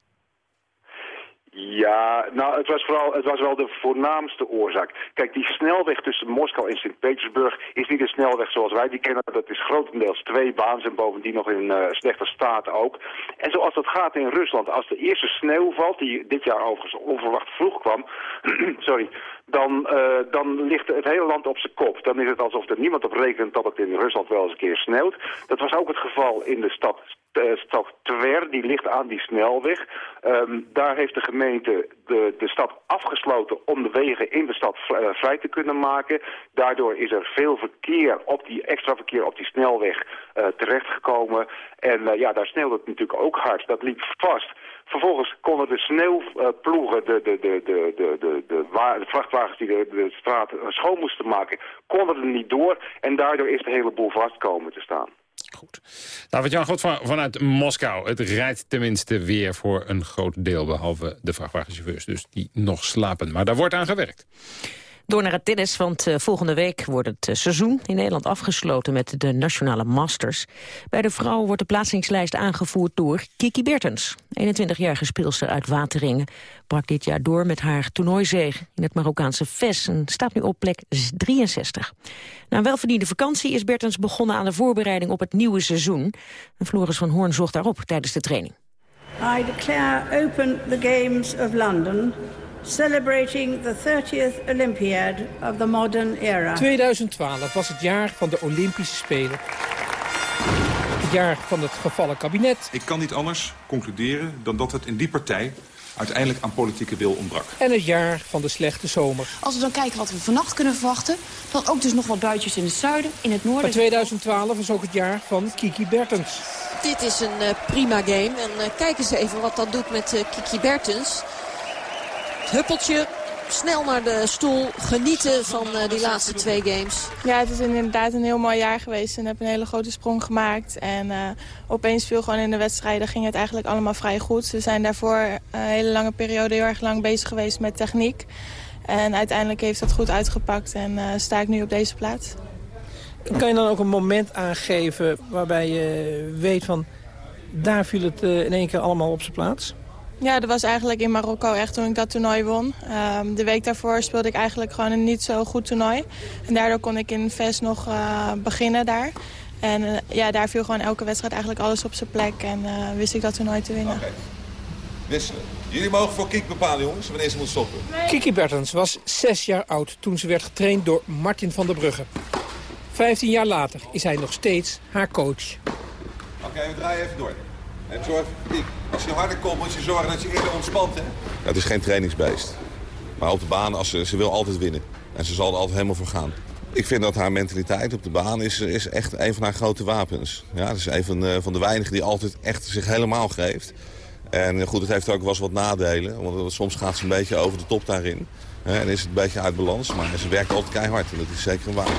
Ja, nou, het was vooral, het was wel de voornaamste oorzaak. Kijk, die snelweg tussen Moskou en Sint-Petersburg is niet een snelweg zoals wij die kennen. Dat is grotendeels twee baans en bovendien nog in uh, slechte staat ook. En zoals dat gaat in Rusland, als de eerste sneeuw valt, die dit jaar overigens onverwacht vroeg kwam, [CLEARS THROAT] sorry, dan, uh, dan ligt het hele land op zijn kop. Dan is het alsof er niemand op rekent dat het in Rusland wel eens een keer sneeuwt. Dat was ook het geval in de stad stad Tver, die ligt aan die snelweg. Um, daar heeft de gemeente de, de stad afgesloten om de wegen in de stad uh, vrij te kunnen maken. Daardoor is er veel verkeer op die extra verkeer op die snelweg uh, terechtgekomen. En ja, daar sneeuwde het natuurlijk ook hard. Dat liep vast. Vervolgens konden de sneeuwploegen, de, de, de, de, de, de, de, de vrachtwagens die de, de straat schoon moesten maken, konden er niet door. En daardoor is de hele boel vast komen te staan. Goed. David-Jan God van, vanuit Moskou. Het rijdt tenminste weer voor een groot deel, behalve de vrachtwagenchauffeurs. Dus die nog slapen. Maar daar wordt aan gewerkt. Door naar het tennis, want uh, volgende week wordt het uh, seizoen in Nederland afgesloten met de Nationale Masters. Bij de vrouwen wordt de plaatsingslijst aangevoerd door Kiki Bertens. 21-jarige speelster uit Wateringen brak dit jaar door met haar toernooizege in het Marokkaanse Fes en staat nu op plek 63. Na een welverdiende vakantie is Bertens begonnen aan de voorbereiding op het nieuwe seizoen. En Floris van Hoorn zocht daarop tijdens de training. I declare open the Games of London celebrating the 30th Olympiad of the modern era. 2012 was het jaar van de Olympische Spelen. Het jaar van het gevallen kabinet. Ik kan niet anders concluderen dan dat het in die partij uiteindelijk aan politieke wil ontbrak. En het jaar van de slechte zomer. Als we dan kijken wat we vannacht kunnen verwachten... dan ook dus nog wat buitjes in het zuiden, in het noorden. Maar 2012 is ook het jaar van Kiki Bertens. Dit is een uh, prima game. En uh, kijk eens even wat dat doet met uh, Kiki Bertens. Huppeltje, snel naar de stoel, genieten van uh, die laatste twee games. Ja, het is inderdaad een heel mooi jaar geweest en heb een hele grote sprong gemaakt. En uh, opeens viel gewoon in de wedstrijden ging het eigenlijk allemaal vrij goed. We zijn daarvoor een hele lange periode heel erg lang bezig geweest met techniek. En uiteindelijk heeft dat goed uitgepakt en uh, sta ik nu op deze plaats. Kan je dan ook een moment aangeven waarbij je weet van... daar viel het in één keer allemaal op zijn plaats? Ja, dat was eigenlijk in Marokko echt toen ik dat toernooi won. Ehm, de week daarvoor speelde ik eigenlijk gewoon een niet zo goed toernooi. En daardoor kon ik in VES nog uh, beginnen daar. En uh, ja, daar viel gewoon elke wedstrijd eigenlijk alles op zijn plek. En uh, wist ik dat toernooi te winnen. Okay. Wisselen. Jullie mogen voor Kiek bepalen, jongens, wanneer ze moet stoppen. Nee. Kiki Bertens was zes jaar oud toen ze werd getraind door Martin van der Brugge. Vijftien jaar later is hij nog steeds haar coach. Oké, okay, we draaien even door. En zorg, als je harder komt, moet je zorgen dat je eerder ontspant, hè? Ja, het is geen trainingsbeest. Maar op de baan, als ze, ze wil altijd winnen. En ze zal er altijd helemaal voor gaan. Ik vind dat haar mentaliteit op de baan is, is echt een van haar grote wapens. Ja, dat is een van de, van de weinigen die altijd echt zich helemaal geeft. En goed, het heeft ook wel eens wat nadelen. Want soms gaat ze een beetje over de top daarin. En is het een beetje uit balans. Maar ze werkt altijd keihard. En dat is zeker een wapen.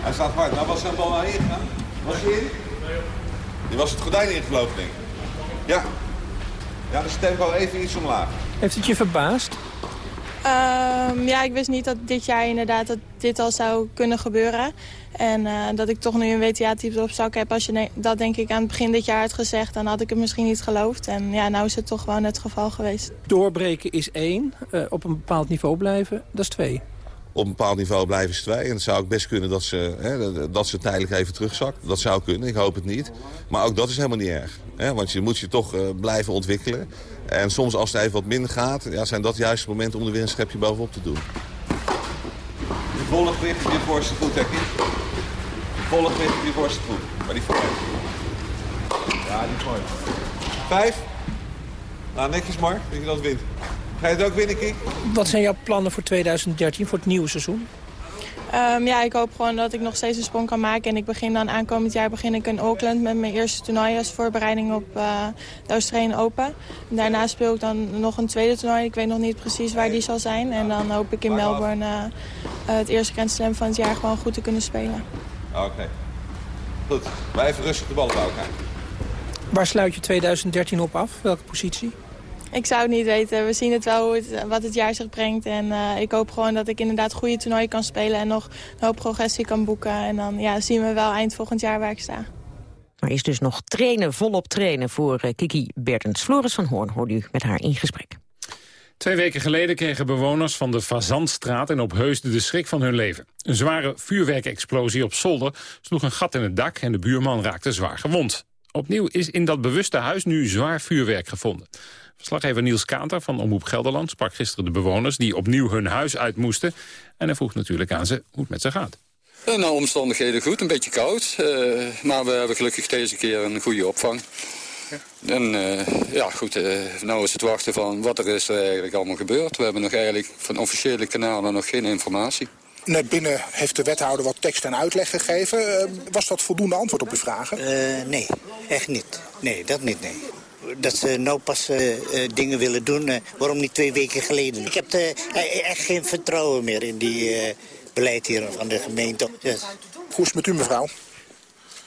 Hij staat hard. Nou, was zijn bal naar ingegaan? Was hij in? Die was het gordijn ingevlogen, denk ik. Ja. Ja, dus tempo even iets omlaag. Heeft het je verbaasd? Um, ja, ik wist niet dat dit jaar inderdaad dat dit al zou kunnen gebeuren. En uh, dat ik toch nu een WTA-type op zak heb. Als je dat denk ik aan het begin dit jaar had gezegd... dan had ik het misschien niet geloofd. En ja, nou is het toch gewoon het geval geweest. Doorbreken is één. Uh, op een bepaald niveau blijven, dat is twee. Op een bepaald niveau blijven twee. En het zou ook best kunnen dat ze, hè, dat ze tijdelijk even terugzakt. Dat zou kunnen, ik hoop het niet. Maar ook dat is helemaal niet erg. Hè? Want je moet je toch uh, blijven ontwikkelen. En soms als het even wat minder gaat... Ja, zijn dat juist momenten om er weer een schepje bovenop te doen. Je volle gewicht op je voorste voet, Hekkie. Volle gewicht op je voorste voet. Maar die voor. Ja, die mooi. Vijf. Nou, netjes Mark, dat je dat wint. Ga je het ook winnen, Kiek? Wat zijn jouw plannen voor 2013, voor het nieuwe seizoen? Um, ja, ik hoop gewoon dat ik nog steeds een sprong kan maken. En ik begin dan aankomend jaar begin ik in Auckland met mijn eerste toernooi als voorbereiding op uh, de Australian Open. En daarna speel ik dan nog een tweede toernooi. Ik weet nog niet precies waar die zal zijn. En dan hoop ik in Melbourne uh, uh, het eerste Grand Slam van het jaar gewoon goed te kunnen spelen. Oké. Okay. Goed. Wij even rustig de ballen bij elkaar. Waar sluit je 2013 op af? Welke positie? Ik zou het niet weten. We zien het wel hoe het, wat het jaar zich brengt. En uh, ik hoop gewoon dat ik inderdaad goede toernooien kan spelen... en nog een hoop progressie kan boeken. En dan ja, zien we wel eind volgend jaar waar ik sta. Maar is dus nog trainen, volop trainen voor uh, Kiki Bertens. Floris van Hoorn hoort u met haar in gesprek. Twee weken geleden kregen bewoners van de Fazantstraat in Opheusden de schrik van hun leven. Een zware vuurwerkexplosie op zolder sloeg een gat in het dak en de buurman raakte zwaar gewond. Opnieuw is in dat bewuste huis nu zwaar vuurwerk gevonden. Verslaggever Niels Kaanter van Omroep Gelderland sprak gisteren de bewoners... die opnieuw hun huis uit moesten. En hij vroeg natuurlijk aan ze hoe het met ze gaat. Nou, omstandigheden goed, een beetje koud. Uh, maar we hebben gelukkig deze keer een goede opvang. Ja. En uh, ja, goed, uh, nou is het wachten van wat er is er eigenlijk allemaal gebeurd. We hebben nog eigenlijk van officiële kanalen nog geen informatie. Net binnen heeft de wethouder wat tekst en uitleg gegeven. Uh, was dat voldoende antwoord op uw vragen? nee, echt niet. Nee, dat niet, nee dat ze nou pas uh, uh, dingen willen doen. Uh, waarom niet twee weken geleden? Ik heb echt geen vertrouwen meer in die beleid hier van de gemeente. Yes. Hoe is het met u, mevrouw?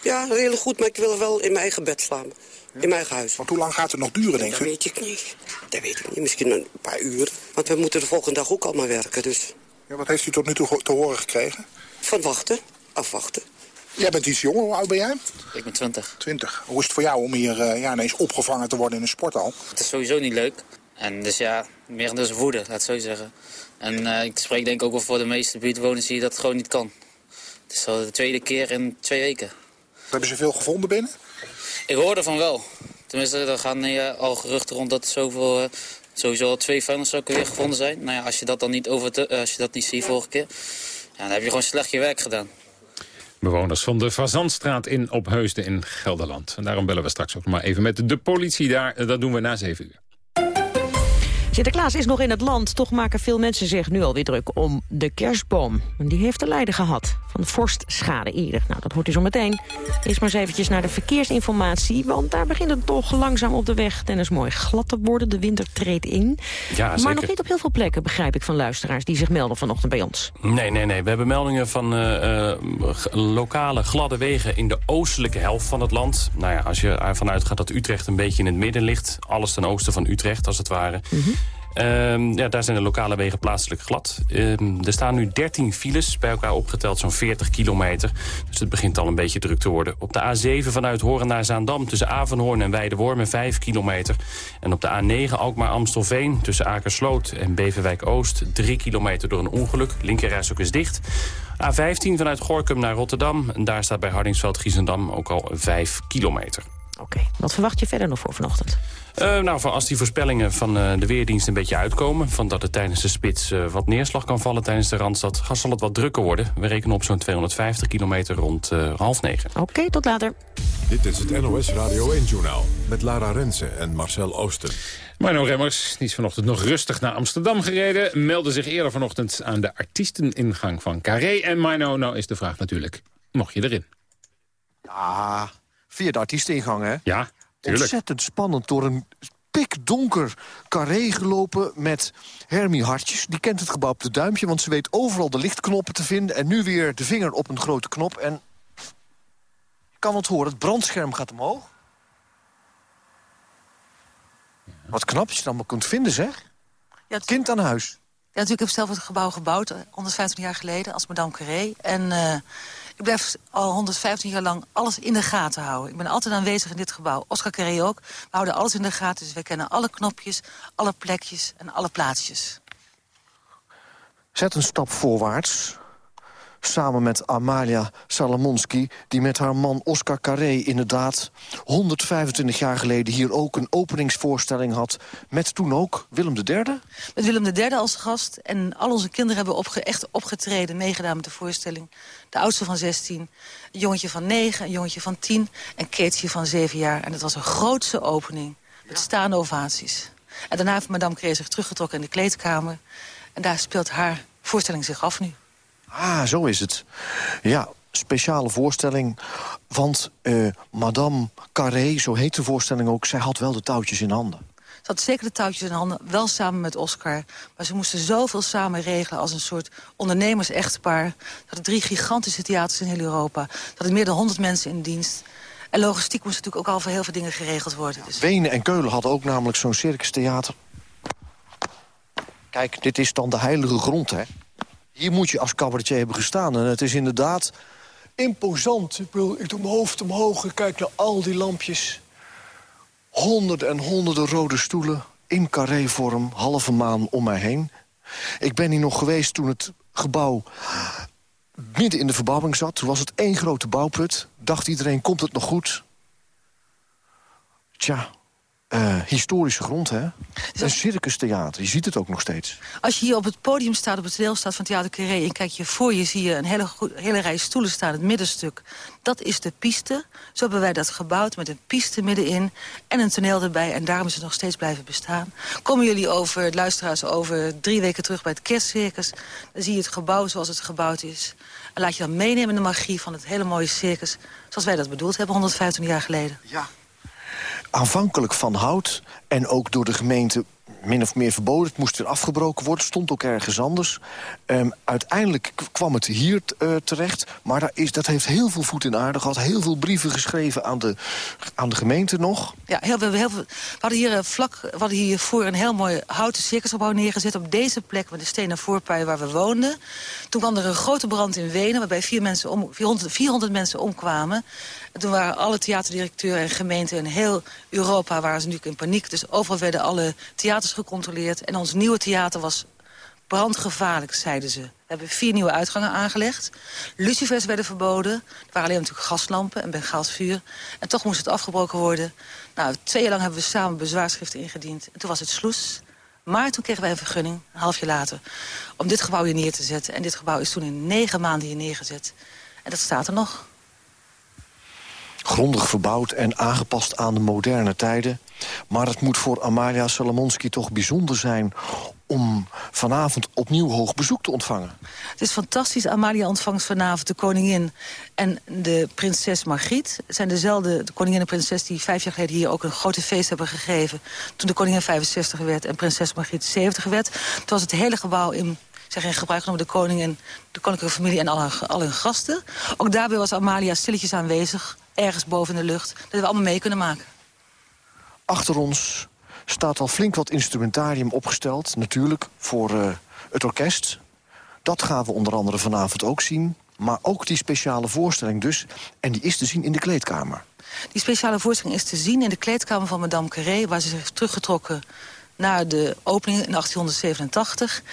Ja, heel goed, maar ik wil wel in mijn eigen bed slaan. In mijn eigen huis. Want hoe lang gaat het nog duren, denk je? Dat weet ik niet. Dat weet ik niet. Misschien een paar uur. Want we moeten de volgende dag ook allemaal werken, dus... Ja, wat heeft u tot nu toe te horen gekregen? Van wachten. Afwachten. Jij bent iets jonger, hoe oud ben jij? Ik ben 20. 20. Hoe is het voor jou om hier uh, ja, ineens opgevangen te worden in een sporthal? Het is sowieso niet leuk. En dus ja, meer dus woede, laat het zo zeggen. En uh, ik spreek denk ik ook wel voor de meeste buurtbewoners hier dat gewoon niet kan. Het is al de tweede keer in twee weken. Hebben ze veel gevonden binnen? Ik hoorde van wel. Tenminste, er gaan uh, al geruchten rond dat er zoveel, uh, sowieso al twee vuilniszakken weer gevonden zijn. Nou ja, als je dat dan niet, over te, als je dat niet ziet vorige keer, ja, dan heb je gewoon slecht je werk gedaan. Bewoners van de Fazantstraat in Opheusden in Gelderland. En daarom bellen we straks ook maar even met de politie daar. Dat doen we na zeven uur. Sinterklaas is nog in het land, toch maken veel mensen zich nu alweer druk om de kerstboom. Die heeft te lijden gehad van vorstschade eerder. Nou, dat hoort u zo meteen. Eerst maar eens eventjes naar de verkeersinformatie, want daar begint het toch langzaam op de weg tennis mooi glad te worden. De winter treedt in. Ja, maar nog niet op heel veel plekken, begrijp ik van luisteraars die zich melden vanochtend bij ons. Nee, nee, nee. We hebben meldingen van uh, uh, lokale gladde wegen in de oostelijke helft van het land. Nou ja, als je ervan uitgaat dat Utrecht een beetje in het midden ligt, alles ten oosten van Utrecht als het ware. Mm -hmm. Ehm, ja, daar zijn de lokale wegen plaatselijk glad. Ehm, er staan nu 13 files, bij elkaar opgeteld zo'n 40 kilometer. Dus het begint al een beetje druk te worden. Op de A7 vanuit Horen naar Zaandam tussen Avenhoorn en Weidewormen 5 kilometer. En op de A9 Alkmaar-Amstelveen tussen Akersloot en Beverwijk-Oost 3 kilometer door een ongeluk. Linkerrijstok is dicht. A15 vanuit Gorkum naar Rotterdam. En daar staat bij Hardingsveld-Giezendam ook al 5 kilometer. Oké, wat verwacht je verder nog voor vanochtend? Uh, nou, voor als die voorspellingen van uh, de Weerdienst een beetje uitkomen... van dat er tijdens de spits uh, wat neerslag kan vallen tijdens de Randstad... zal het wat drukker worden. We rekenen op zo'n 250 kilometer rond half negen. Oké, okay, tot later. Dit is het NOS Radio 1-journaal met Lara Rensen en Marcel Oosten. Marno Remmers, die is vanochtend nog rustig naar Amsterdam gereden... meldde zich eerder vanochtend aan de artiesteningang van Carré. En Marno, nou is de vraag natuurlijk, mocht je erin? Ja, via de artiesteningang, hè? Ja, tuurlijk. Ontzettend spannend door een pikdonker carré gelopen met Hermie Hartjes. Die kent het gebouw op de duimpje, want ze weet overal de lichtknoppen te vinden. En nu weer de vinger op een grote knop. En ik kan het horen, het brandscherm gaat omhoog. Wat knap dat je dan maar kunt vinden, zeg. Ja, het... Kind aan huis. Ja, natuurlijk heb ik zelf het gebouw gebouwd, 150 jaar geleden, als Madame Carré. En uh, ik blijf al 115 jaar lang alles in de gaten houden. Ik ben altijd aanwezig in dit gebouw. Oscar Carré ook. We houden alles in de gaten, dus we kennen alle knopjes, alle plekjes en alle plaatsjes. Zet een stap voorwaarts samen met Amalia Salamonski... die met haar man Oscar Carré inderdaad 125 jaar geleden... hier ook een openingsvoorstelling had met toen ook Willem III? Met Willem III als gast. En al onze kinderen hebben echt opgetreden, meegedaan met de voorstelling. De oudste van 16, een jongetje van 9, een jongetje van 10... en Keetje van 7 jaar. En het was een grootse opening met staande ovaties. En daarna heeft madame Carré zich teruggetrokken in de kleedkamer. En daar speelt haar voorstelling zich af nu. Ah, zo is het. Ja, speciale voorstelling. Want uh, Madame Carré, zo heet de voorstelling ook... zij had wel de touwtjes in handen. Ze had zeker de touwtjes in handen, wel samen met Oscar. Maar ze moesten zoveel samen regelen als een soort ondernemers-echtpaar. Hadden drie gigantische theaters in heel Europa. Ze hadden meer dan honderd mensen in dienst. En logistiek moest natuurlijk ook al voor heel veel dingen geregeld worden. Dus. Wenen en Keulen hadden ook namelijk zo'n circustheater. Kijk, dit is dan de heilige grond, hè? Hier moet je als cabaretier hebben gestaan. En het is inderdaad imposant. Ik, ik doe mijn hoofd omhoog en kijk naar al die lampjes. Honderden en honderden rode stoelen in carrévorm, halve maan om mij heen. Ik ben hier nog geweest toen het gebouw midden in de verbouwing zat. Toen was het één grote bouwput. Dacht iedereen, komt het nog goed? Tja, uh, historische grond, hè? Een circustheater, je ziet het ook nog steeds. Als je hier op het podium staat, op het deel staat van Theater Carré... en kijk je voor je, zie je een hele, hele rij stoelen staan, het middenstuk. Dat is de piste. Zo hebben wij dat gebouwd met een piste middenin en een toneel erbij. En daarom is het nog steeds blijven bestaan. Komen jullie over, luisteraars, over drie weken terug bij het kerstcircus... dan zie je het gebouw zoals het gebouwd is. En laat je dan meenemen in de magie van het hele mooie circus... zoals wij dat bedoeld hebben 115 jaar geleden. Ja, aanvankelijk van hout en ook door de gemeente min of meer verboden. Het moest weer afgebroken worden, stond ook ergens anders. Um, uiteindelijk kwam het hier uh, terecht, maar daar is, dat heeft heel veel voet in aarde gehad. Heel veel brieven geschreven aan de, aan de gemeente nog. Ja, heel, heel we hadden hier uh, vlak, hadden hier voor een heel mooi houten circusgebouw neergezet... op deze plek met de stenen voorpui waar we woonden. Toen kwam er een grote brand in Wenen, waarbij vier mensen om, 400, 400 mensen omkwamen. En toen waren alle theaterdirecteuren en gemeenten in heel Europa waren ze natuurlijk in paniek. Dus overal werden alle theaters gecontroleerd. En ons nieuwe theater was brandgevaarlijk, zeiden ze. We hebben vier nieuwe uitgangen aangelegd. Lucifers werden verboden. Er waren alleen natuurlijk gaslampen en bengaals vuur. En toch moest het afgebroken worden. Nou, twee jaar lang hebben we samen bezwaarschriften ingediend. En toen was het sloes. Maar toen kregen wij een vergunning, een half jaar later... om dit gebouw hier neer te zetten. En dit gebouw is toen in negen maanden hier neergezet. En dat staat er nog grondig verbouwd en aangepast aan de moderne tijden. Maar het moet voor Amalia Salomonski toch bijzonder zijn om vanavond opnieuw hoog bezoek te ontvangen. Het is fantastisch. Amalia ontvangt vanavond de koningin en de prinses Margriet. Het zijn dezelfde de koningin en prinses die vijf jaar geleden hier ook een grote feest hebben gegeven. Toen de koningin 65 werd en prinses Margriet 70 werd. Toen was het hele gebouw in zeg in gebruik genomen de koning en de koninklijke familie en al al hun gasten. Ook daarbij was Amalia stilletjes aanwezig, ergens boven in de lucht. Dat we allemaal mee kunnen maken. Achter ons staat al flink wat instrumentarium opgesteld. Natuurlijk, voor uh, het orkest. Dat gaan we onder andere vanavond ook zien. Maar ook die speciale voorstelling dus. En die is te zien in de kleedkamer. Die speciale voorstelling is te zien in de kleedkamer van Madame Carré... waar ze zich teruggetrokken naar de opening in 1887.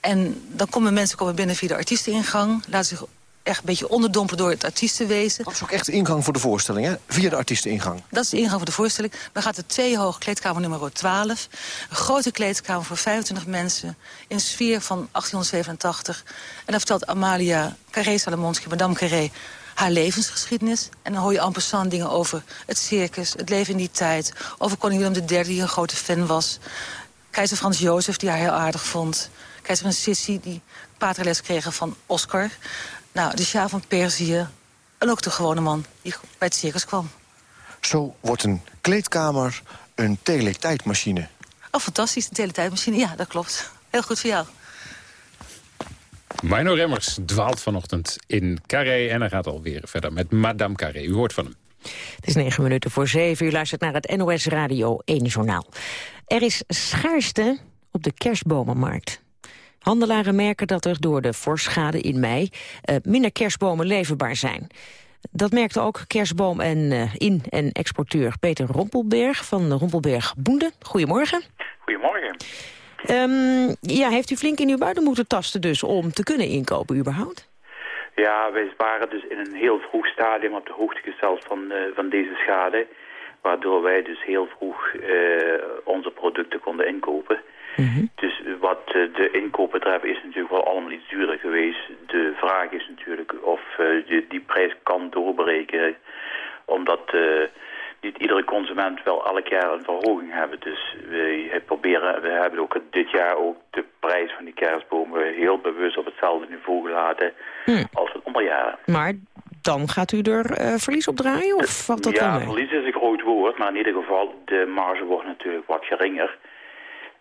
En dan komen mensen komen binnen via de artiesteningang... laten zich echt een beetje onderdompelen door het artiestenwezen. Dat is ook echt de ingang voor de voorstelling, hè? Via de artiesteningang. Dat is de ingang voor de voorstelling. Dan gaat de twee hoog kleedkamer nummer 12. Een grote kleedkamer voor 25 mensen in sfeer van 1887. En dan vertelt Amalia Carré Salomonski, Madame Carré haar levensgeschiedenis. En dan hoor je en passant dingen over het circus, het leven in die tijd. Over koning Willem III, die een grote fan was. Keizer Frans Jozef, die haar heel aardig vond. Keizerin Sissi, die paterles kregen van Oscar. Nou, de Sjaal van Perzië. En ook de gewone man die bij het circus kwam. Zo wordt een kleedkamer een teletijdmachine. Oh, fantastisch, een teletijdmachine. Ja, dat klopt. Heel goed voor jou. Mino Remmers dwaalt vanochtend in Carré en hij gaat alweer verder met Madame Carré. U hoort van hem. Het is negen minuten voor zeven. U luistert naar het NOS Radio 1 Journaal. Er is schaarste op de kerstbomenmarkt. Handelaren merken dat er door de voorschade in mei uh, minder kerstbomen leverbaar zijn. Dat merkte ook kerstboom- en uh, in- en exporteur Peter Rompelberg van Rompelberg Boende. Goedemorgen. Goedemorgen. Um, ja, heeft u flink in uw buiten moeten tasten dus om te kunnen inkopen überhaupt? Ja, wij waren dus in een heel vroeg stadium op de hoogte gesteld van, uh, van deze schade. Waardoor wij dus heel vroeg uh, onze producten konden inkopen. Mm -hmm. Dus wat uh, de inkoop betreft is natuurlijk wel allemaal iets duurder geweest. De vraag is natuurlijk of je die prijs kan doorbreken. Omdat niet iedere consument wel elk jaar een verhoging hebben. Dus we proberen, we hebben ook dit jaar ook de prijs van die kerstbomen heel bewust op hetzelfde niveau gelaten hmm. als het andere jaren. Maar dan gaat u er uh, verlies op draaien of valt dat ja, wel mee? verlies is een groot woord, maar in ieder geval de marge wordt natuurlijk wat geringer.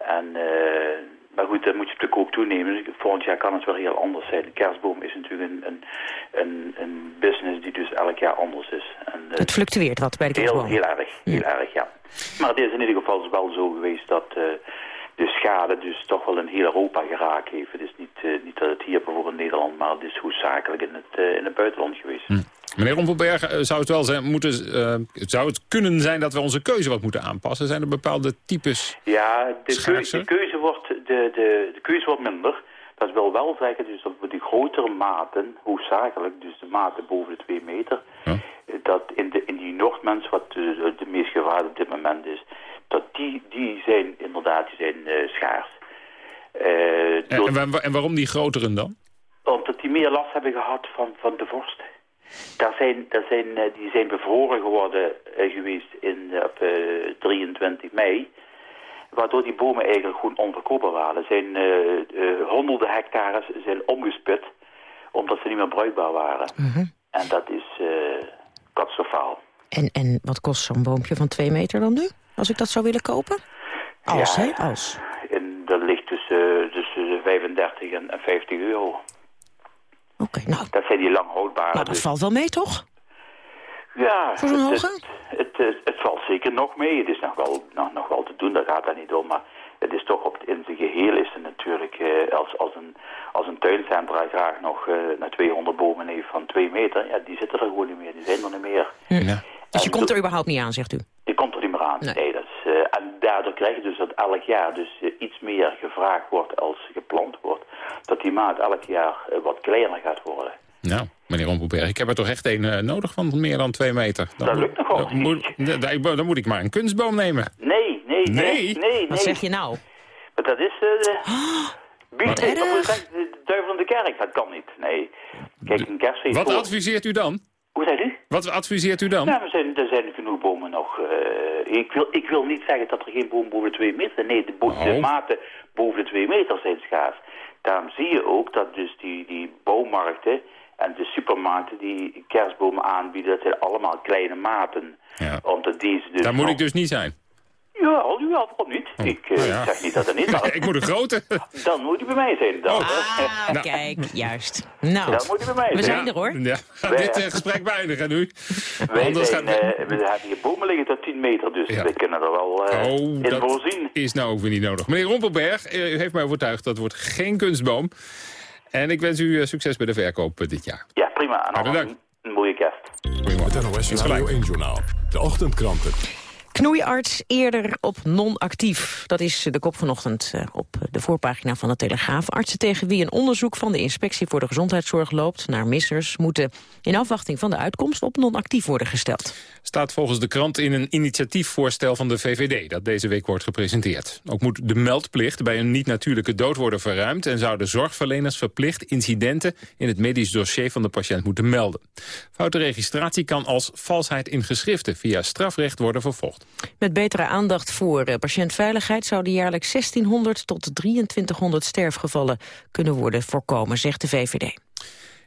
En, uh, maar goed, dat moet je natuurlijk ook toenemen. Volgend jaar kan het wel heel anders zijn. De kerstboom is natuurlijk een, een, een, een business die dus elk jaar anders is. En, uh, het fluctueert wat bij de kerstboom? Heel, heel erg, heel mm. erg, ja. Maar het is in ieder geval wel zo geweest dat uh, de schade dus toch wel in heel Europa geraakt heeft. Het is niet, uh, niet dat het hier bijvoorbeeld in Nederland, maar het is hoofdzakelijk in het, uh, in het buitenland geweest. Mm. Meneer Rompelberg, zou het wel zijn, moeten, zou het kunnen zijn dat we onze keuze wat moeten aanpassen? Zijn er bepaalde types Ja, de, keuze, de keuze wordt, de, de, de keuze wordt minder. Dat wil wel zeggen dus dat we die grotere maten, hoofdzakelijk, dus de maten boven de 2 meter, dat in, de, in die Noordmens, wat de, de meest gevaarlijk op dit moment is, dat die, die zijn inderdaad die zijn, uh, schaars. Uh, en, waarom die grotere dan? Omdat die meer last hebben gehad van, van de vorst. Daar zijn, daar zijn, uh, die zijn bevroren geworden geweest in, op 23 mei waardoor die bomen eigenlijk gewoon onverkoopbaar waren. Er zijn uh, uh, honderden hectares zijn omgespit omdat ze niet meer bruikbaar waren. -hmm. En dat is uh, catastrofaal. En, en wat kost zo'n boompje van twee meter dan nu? Als ik dat zou willen kopen? Als, ja, hè? Als. En dat ligt tussen, tussen 35 en, en 50 euro. Oké, okay, nou. Dat zijn die lang houdbare. Nou, dat dus. valt wel mee, toch? Ja, Voor zo'n het? Het, het, het, valt zeker nog mee. Het is nog wel, nog, nog wel te doen, daar gaat dat niet om. Maar het is toch op het, in zijn geheel is het natuurlijk eh, als, als, een, als een tuincentra graag nog eh, naar 200 bomen heeft van 2 meter. Ja, die zitten er gewoon niet meer. Die zijn er niet meer. Ja. Dus je komt er überhaupt niet aan, zegt u? Je komt er niet meer aan. Nee, nee dat is, uh, en daardoor krijg je dus dat elk jaar dus iets meer gevraagd wordt als gepland wordt. Dat die maat elk jaar wat kleiner gaat worden. Nou, meneer Rompelberg, ik heb er toch echt een uh, nodig van meer dan twee meter. Dan dat lukt nog wel dan moet, dan, dan moet ik maar een kunstboom nemen. Nee, nee, nee. nee, nee Wat zeg je nou? Maar dat is... Uh, oh, wat erg. De duivel in de kerk, dat kan niet. Nee. Kijk, een kerstfeest... Wat adviseert u dan? Hoe zei u? Wat adviseert u dan? Ja, er zijn, er zijn genoeg bomen nog. Uh, ik, wil, ik wil niet zeggen dat er geen bomen boven de twee meter... Nee, de, oh. de maten boven de twee meter zijn schaars. Daarom zie je ook dat dus die, die boommarkten... En de supermarkten die kerstbomen aanbieden, dat zijn allemaal kleine maten. Ja. Omdat deze dus Daar moet ik dus niet zijn? Ja, ja, waarom niet? Ik eh, Nou ja. zeg niet dat er niet [LAUGHS] mag. ik moet een grote. [LAUGHS] Dan moet hij bij mij zijn. Dan, Ah, [LAUGHS] Nou. kijk, juist. Nou, Dan moet hij bij mij we zijn. zijn er hoor. Ja, Wij- dit eh, gesprek beëindigen nu. Wij Anders zijn, gaat- eh, we hebben hier bomen liggen tot 10 meter, dus we kunnen er wel eh, Oh, in voorzien. is nou ook weer niet nodig. Meneer Rompelberg, u heeft mij overtuigd dat wordt geen kunstboom. En ik wens u succes bij de verkoop dit jaar. Ja, prima. Hartelijk dan een, een mooie kerst. Het NOS Radio 1-journaal. De ochtendkranten. Knoeiarts eerder op non-actief. Dat is de kop vanochtend eh, op de voorpagina van de Telegraaf. Artsen tegen wie een onderzoek van de Inspectie voor de Gezondheidszorg loopt... naar missers moeten in afwachting van de uitkomst op non-actief worden gesteld. Staat volgens de krant in een initiatiefvoorstel van de VVD... dat deze week wordt gepresenteerd. Ook moet de meldplicht bij een niet-natuurlijke dood worden verruimd... en zouden zorgverleners verplicht incidenten... in het medisch dossier van de patiënt moeten melden. Foute registratie kan als valsheid in geschriften... via strafrecht worden vervolgd. Met betere aandacht voor eh, patiëntveiligheid... zouden jaarlijks 1600 tot 2300 sterfgevallen kunnen worden voorkomen, zegt de VVD.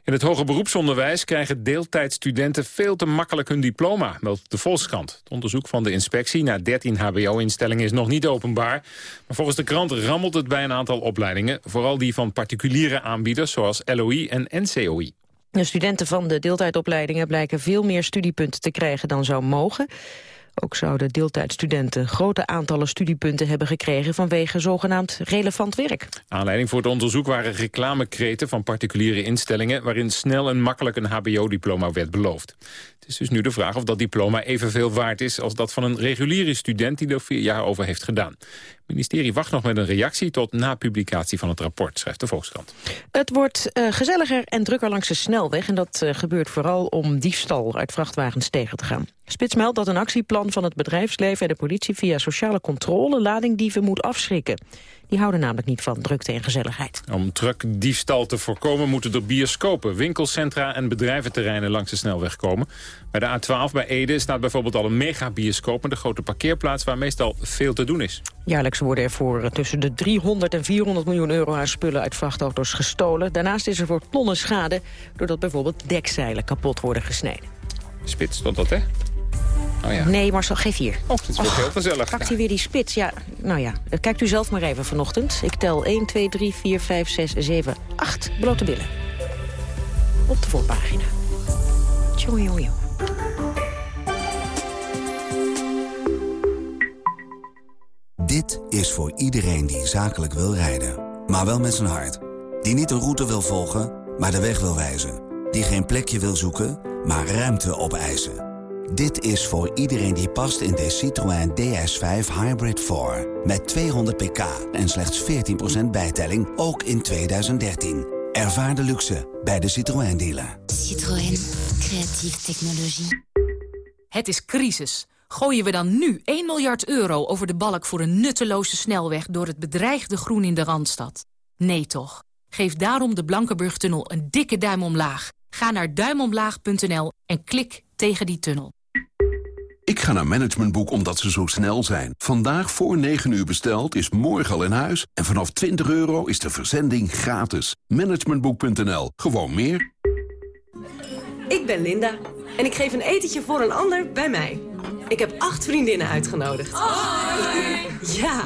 In het hoger beroepsonderwijs krijgen deeltijdstudenten veel te makkelijk hun diploma, meldt de Volkskrant. Het onderzoek van de inspectie naar 13 hbo-instellingen is nog niet openbaar. Maar volgens de krant rammelt het bij een aantal opleidingen. Vooral die van particuliere aanbieders zoals LOI en NCOI. De studenten van de deeltijdopleidingen blijken veel meer studiepunten te krijgen dan zou mogen. Ook zouden deeltijdstudenten grote aantallen studiepunten hebben gekregen vanwege zogenaamd relevant werk. Aanleiding voor het onderzoek waren reclamekreten van particuliere instellingen... waarin snel en makkelijk een hbo-diploma werd beloofd. Het is dus nu de vraag of dat diploma evenveel waard is... als dat van een reguliere student die er vier jaar over heeft gedaan. Het ministerie wacht nog met een reactie tot na publicatie van het rapport, schrijft de Volkskrant. Het wordt eh, gezelliger en drukker langs de snelweg... en dat eh, gebeurt vooral om diefstal uit vrachtwagens tegen te gaan. Spits meldt dat een actieplan van het bedrijfsleven en de politie... via sociale controle ladingdieven moet afschrikken. Die houden namelijk niet van drukte en gezelligheid. Om truckdiefstal te voorkomen moeten er bioscopen, winkelcentra en bedrijventerreinen langs de snelweg komen. Bij de A12 bij Ede staat bijvoorbeeld al een megabioscoop met een grote parkeerplaats waar meestal veel te doen is. Jaarlijks worden er voor tussen de 300 en 400 miljoen euro aan spullen uit vrachtauto's gestolen. Daarnaast is er voor tonnen schade doordat bijvoorbeeld dekzeilen kapot worden gesneden. Spits, stond dat hè? Oh ja. Nee, Marcel, geef hier. Oh, het wordt heel gezellig. Pakt hij weer die spits? Ja, nou ja, kijkt u zelf maar even vanochtend. Ik tel 1, 2, 3, 4, 5, 6, 7, 8 blote billen. Op de voorpagina. Tjonge, jonge, jonge. Dit is voor iedereen die zakelijk wil rijden, maar wel met zijn hart. Die niet een route wil volgen, maar de weg wil wijzen. Die geen plekje wil zoeken, maar ruimte opeisen. Dit is voor iedereen die past in de Citroën DS5 Hybrid 4. Met 200 pk en slechts 14% bijtelling, ook in 2013. Ervaar de luxe bij de Citroën dealer. Citroën. Creatieve technologie. Het is crisis. Gooien we dan nu 1 miljard euro over de balk voor een nutteloze snelweg... door het bedreigde groen in de Randstad? Nee toch. Geef daarom de Blankenburg-tunnel een dikke duim omlaag. Ga naar duimomlaag.nl en klik tegen die tunnel. Ik ga naar Managementboek omdat ze zo snel zijn. Vandaag voor 9 uur besteld is morgen al in huis. En vanaf 20 euro is de verzending gratis. Managementboek.nl. Gewoon meer. Ik ben Linda en ik geef een etentje voor een ander bij mij. Ik heb acht vriendinnen uitgenodigd. Ja,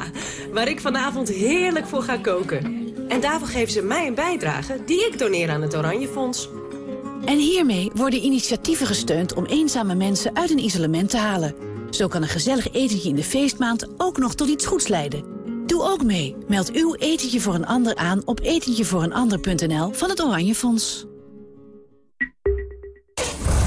waar ik vanavond heerlijk voor ga koken. En daarvoor geven ze mij een bijdrage die ik doneer aan het Oranje Fonds. En hiermee worden initiatieven gesteund om eenzame mensen uit een isolement te halen. Zo kan een gezellig etentje in de feestmaand ook nog tot iets goeds leiden. Doe ook mee. Meld uw etentje voor een ander aan op etentjevooreenander.nl van het Oranje Fonds.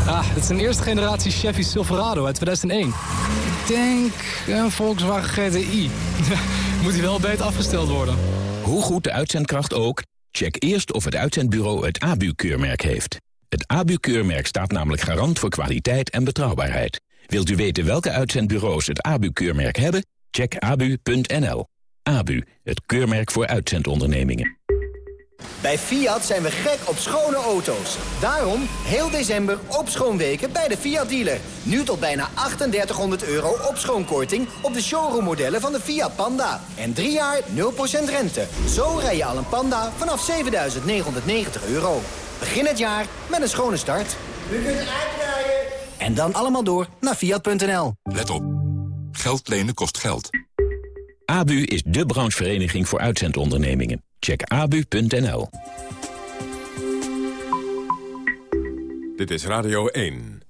Ah, het is een eerste generatie Chevy Silverado uit 2001. Ik denk een Volkswagen GTI. [LAUGHS] Moet hij wel beter afgesteld worden. Hoe goed de uitzendkracht ook, check eerst of het uitzendbureau het ABU-keurmerk heeft. Het ABU-keurmerk staat namelijk garant voor kwaliteit en betrouwbaarheid. Wilt u weten welke uitzendbureaus het ABU-keurmerk hebben? Check abu.nl. ABU, het keurmerk voor uitzendondernemingen. Bij Fiat zijn we gek op schone auto's. Daarom heel december op schoonweken bij de Fiat dealer. Nu tot bijna 3800 euro op schoonkorting op de showroommodellen van de Fiat Panda. En drie jaar 0% rente. Zo rij je al een Panda vanaf 7990 euro. Begin het jaar met een schone start. U kunt uitdraaien. En dan allemaal door naar Fiat.nl. Let op. Geld lenen kost geld. ABU is de branchevereniging voor uitzendondernemingen. Check abu.nl. Dit is Radio 1.